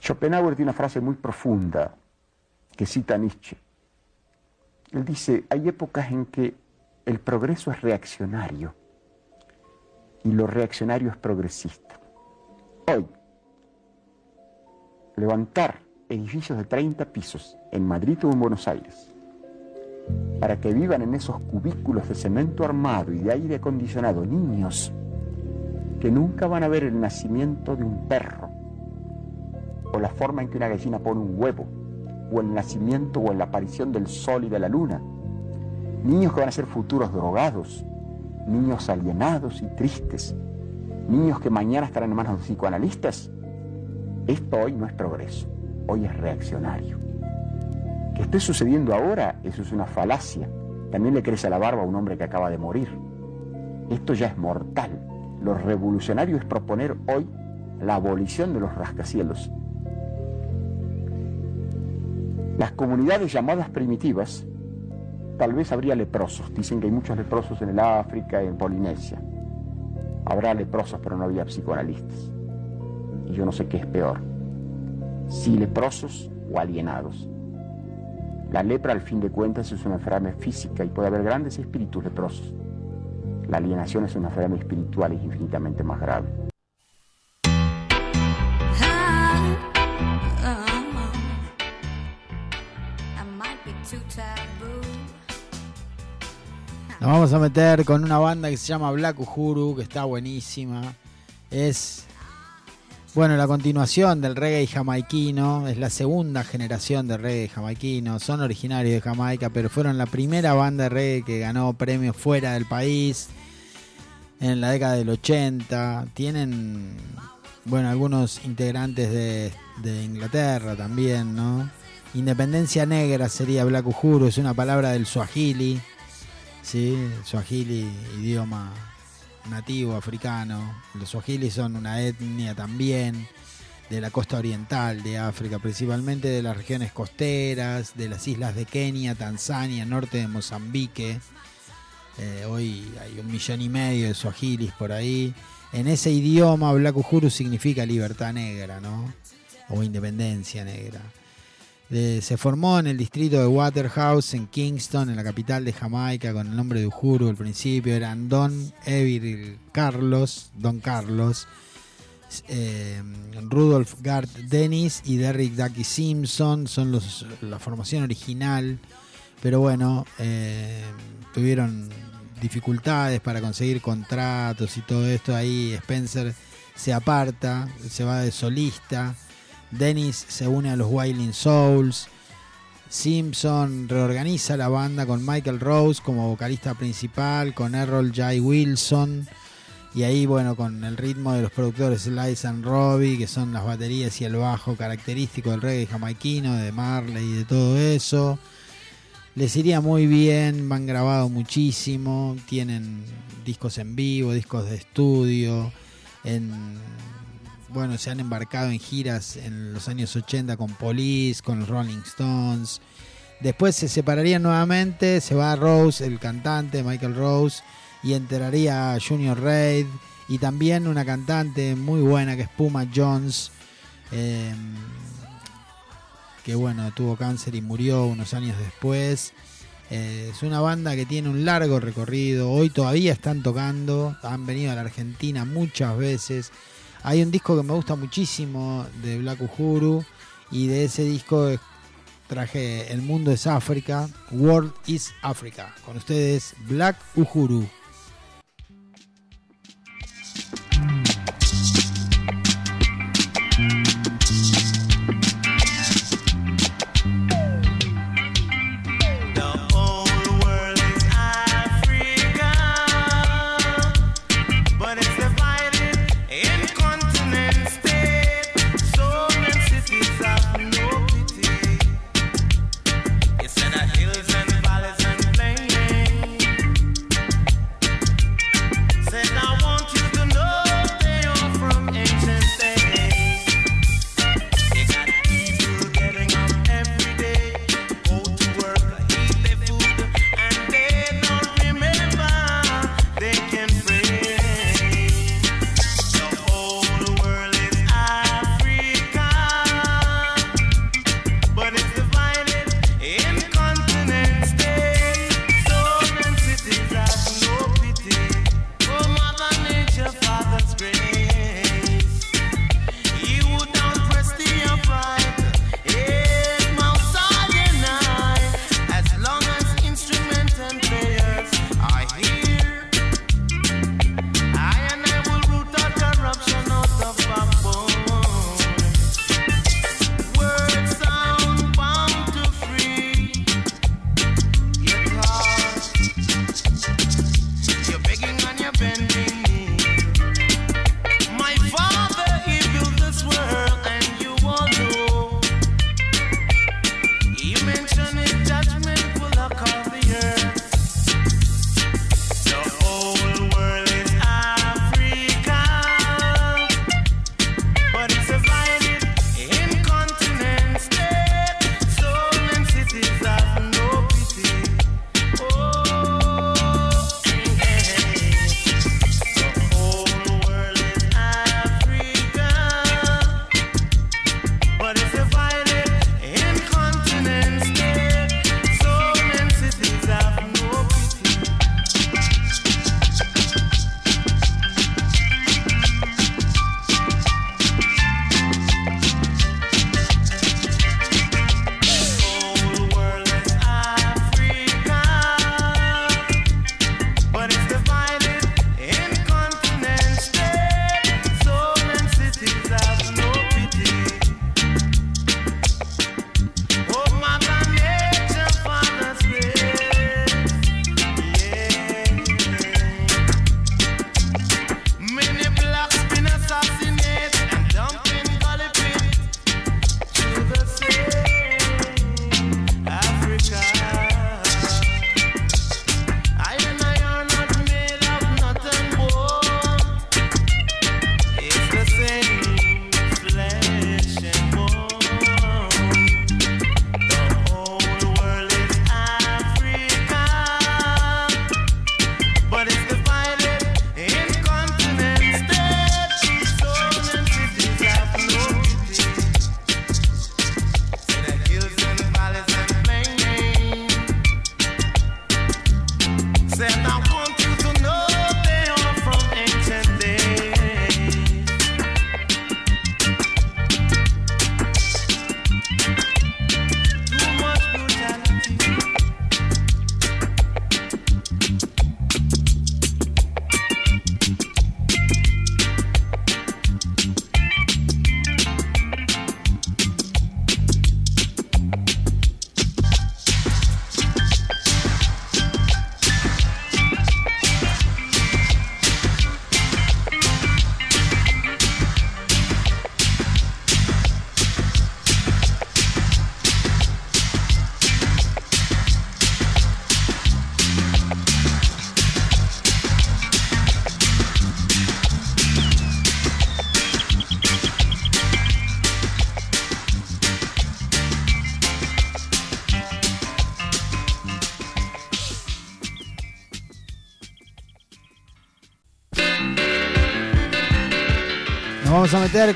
Schopenhauer tiene una frase muy profunda que cita Nietzsche. Él dice, hay épocas en que el progreso es reaccionario y lo reaccionario es progresista. Hoy, levantar edificios de 30 pisos en Madrid o en Buenos Aires para que vivan en esos cubículos de cemento armado y de aire acondicionado niños que nunca van a ver el nacimiento de un perro o la forma en que una gallina pone un huevo, o el nacimiento o la aparición del sol y de la luna. Niños que van a ser futuros drogados, niños alienados y tristes, niños que mañana estarán en manos de psicoanalistas. Esto hoy no es progreso, hoy es reaccionario. Esté sucediendo ahora, eso es una falacia. También le crece a la barba a un hombre que acaba de morir. Esto ya es mortal. Lo revolucionario es proponer hoy la abolición de los rascacielos. Las comunidades llamadas primitivas, tal vez habría leprosos. Dicen que hay muchos leprosos en el África y en Polinesia. Habrá leprosos, pero no había psicoanalistas. Y yo no sé qué es peor, si leprosos o alienados. La lepra, al fin de cuentas, es una enfermedad física y puede haber grandes espíritus leprosos. La alienación es una enfermedad espiritual y es infinitamente más grave. Nos vamos a meter con una banda que se llama Black Uhuru, que está buenísima. Es, bueno, la continuación del reggae jamaiquino. Es la segunda generación de reggae jamaiquino. Son originarios de Jamaica, pero fueron la primera banda de reggae que ganó premios fuera del país en la década del 80. Tienen, bueno, algunos integrantes de, de Inglaterra también, ¿no? Independencia negra sería Black Uhuru, es una palabra del Swahili. Sí, Swahili, idioma nativo africano. Los Swahili son una etnia también de la costa oriental de África, principalmente de las regiones costeras, de las islas de Kenia, Tanzania, norte de Mozambique. Eh, hoy hay un millón y medio de Swahilis por ahí. En ese idioma, Black Uhuru significa libertad negra, ¿no? O independencia negra. De- se formó en el distrito de Waterhouse, en Kingston, en la capital de Jamaica, con el nombre de Uhuru al principio. Eran Don Evil Carlos, Don Carlos, eh, Rudolph Gart Dennis y Derrick Ducky Simpson. Son los, la formación original. Pero bueno, eh, tuvieron dificultades para conseguir contratos y todo esto. Ahí Spencer se aparta, se va de solista. Dennis se une a los Wailing Souls. Simpson reorganiza la banda con Michael Rose como vocalista principal, con Errol J. Wilson. Y ahí, bueno, con el ritmo de los productores Slice and Robbie, que son las baterías y el bajo característico del reggae jamaiquino, de Marley y de todo eso. Les iría muy bien, van grabado muchísimo, tienen discos en vivo, discos de estudio, en bueno, se han embarcado en giras en los años 80 con Police, con los Rolling Stones. Después se separarían nuevamente, se va Rose, el cantante, Michael Rose, y entraría Junior Reid y también una cantante muy buena que es Puma Jones, em, que bueno, tuvo cáncer y murió unos años después. Eh, es una banda que tiene un largo recorrido, hoy todavía están tocando, han venido a la Argentina muchas veces hay un disco que me gusta muchísimo de Black Uhuru y de ese disco traje El mundo es África, World is Africa. Con ustedes Black Uhuru.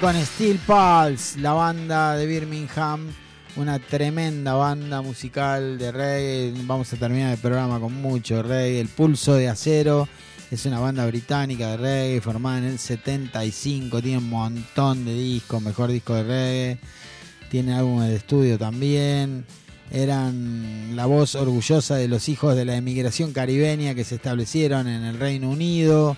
con Steel Pulse, la banda de Birmingham, una tremenda banda musical de reggae. Vamos a terminar el programa con mucho reggae. El Pulso de Acero es una banda británica de reggae formada en el 75. Tiene un montón de discos, mejor disco de reggae. Tiene álbumes de estudio también. Eran la voz orgullosa de los hijos de la emigración caribeña que se establecieron en el Reino Unido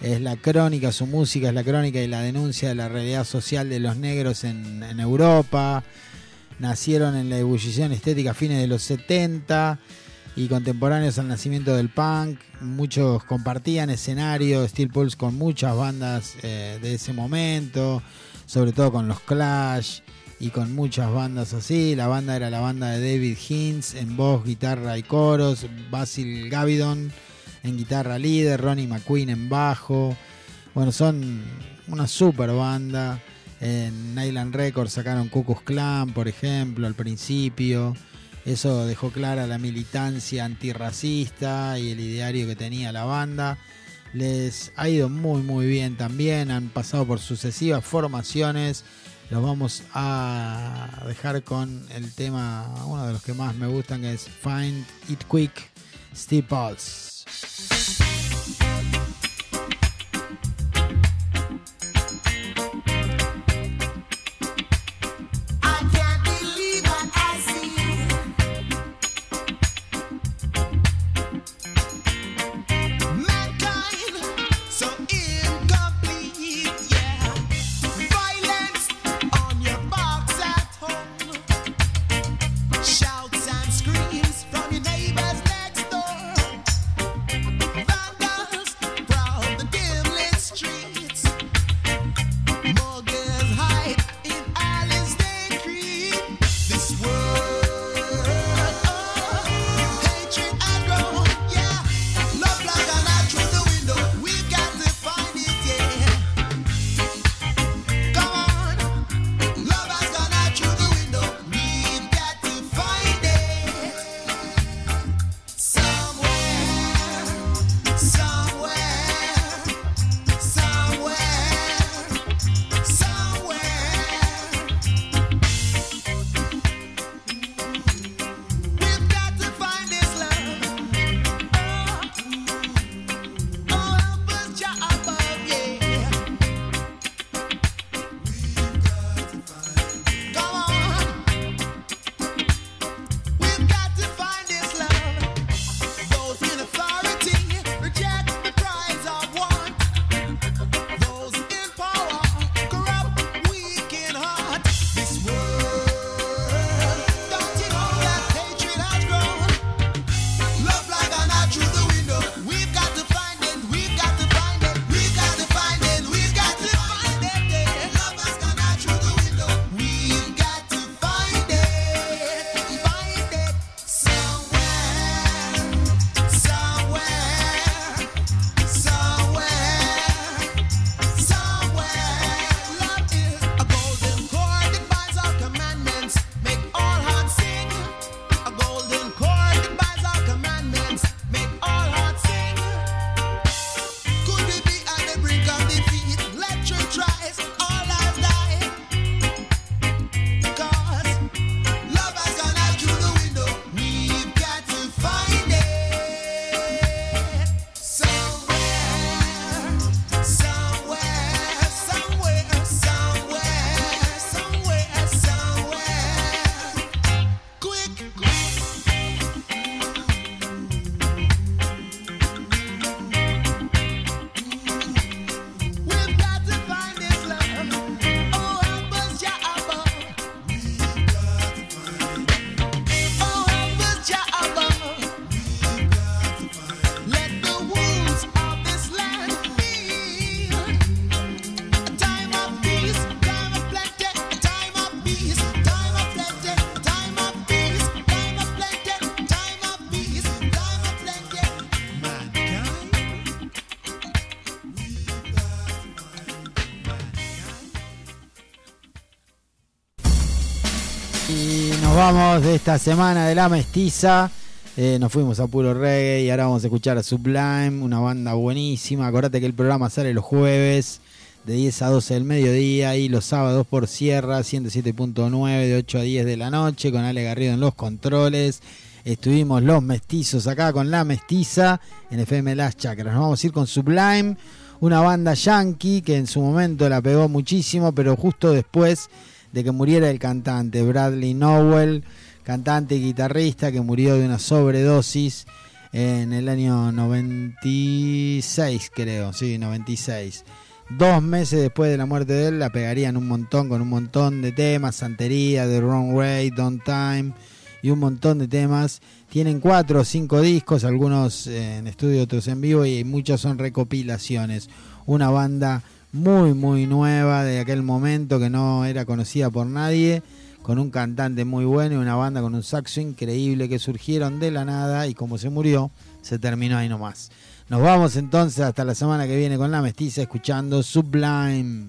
es la crónica, su música es la crónica y la denuncia de la realidad social de los negros en, en Europa. Nacieron en la ebullición estética a fines de los 70 y contemporáneos al nacimiento del punk. Muchos compartían escenario, Steel Pulse con muchas bandas eh, de ese momento, sobre todo con los Clash y con muchas bandas así. La banda era la banda de David Hinz en voz, guitarra y coros, Basil Gavidon en guitarra líder, Ronnie McQueen en bajo. Bueno, son una super banda. En Nyland Records sacaron Cucus Clan, por ejemplo, al principio. Eso dejó clara la militancia antirracista y el ideario que tenía la banda. Les ha ido muy muy bien también, han pasado por sucesivas formaciones. Los vamos a dejar con el tema, uno de los que más me gustan, que es Find It Quick, Steve Pulse. Thank you. De esta semana de la mestiza. Eh, nos fuimos a puro reggae y ahora vamos a escuchar a Sublime, una banda buenísima. Acordate que el programa sale los jueves de 10 a 12 del mediodía y los sábados por Sierra 107.9 de 8 a 10 de la noche con Ale Garrido en los controles. Estuvimos los mestizos acá con la mestiza en FM Las Chacras. Nos vamos a ir con Sublime, una banda yankee que en su momento la pegó muchísimo, pero justo después de que muriera el cantante Bradley Nowell, cantante y guitarrista que murió de una sobredosis en el año 96, creo, sí, 96. Dos meses después de la muerte de él la pegarían un montón con un montón de temas, Santería, The Wrong Way, Don't Time y un montón de temas. Tienen cuatro o cinco discos, algunos en estudio, otros en vivo y muchos son recopilaciones. Una banda muy muy nueva de aquel momento que no era conocida por nadie, con un cantante muy bueno y una banda con un saxo increíble que surgieron de la nada y como se murió, se terminó ahí nomás. Nos vamos entonces hasta la semana que viene con la mestiza escuchando Sublime.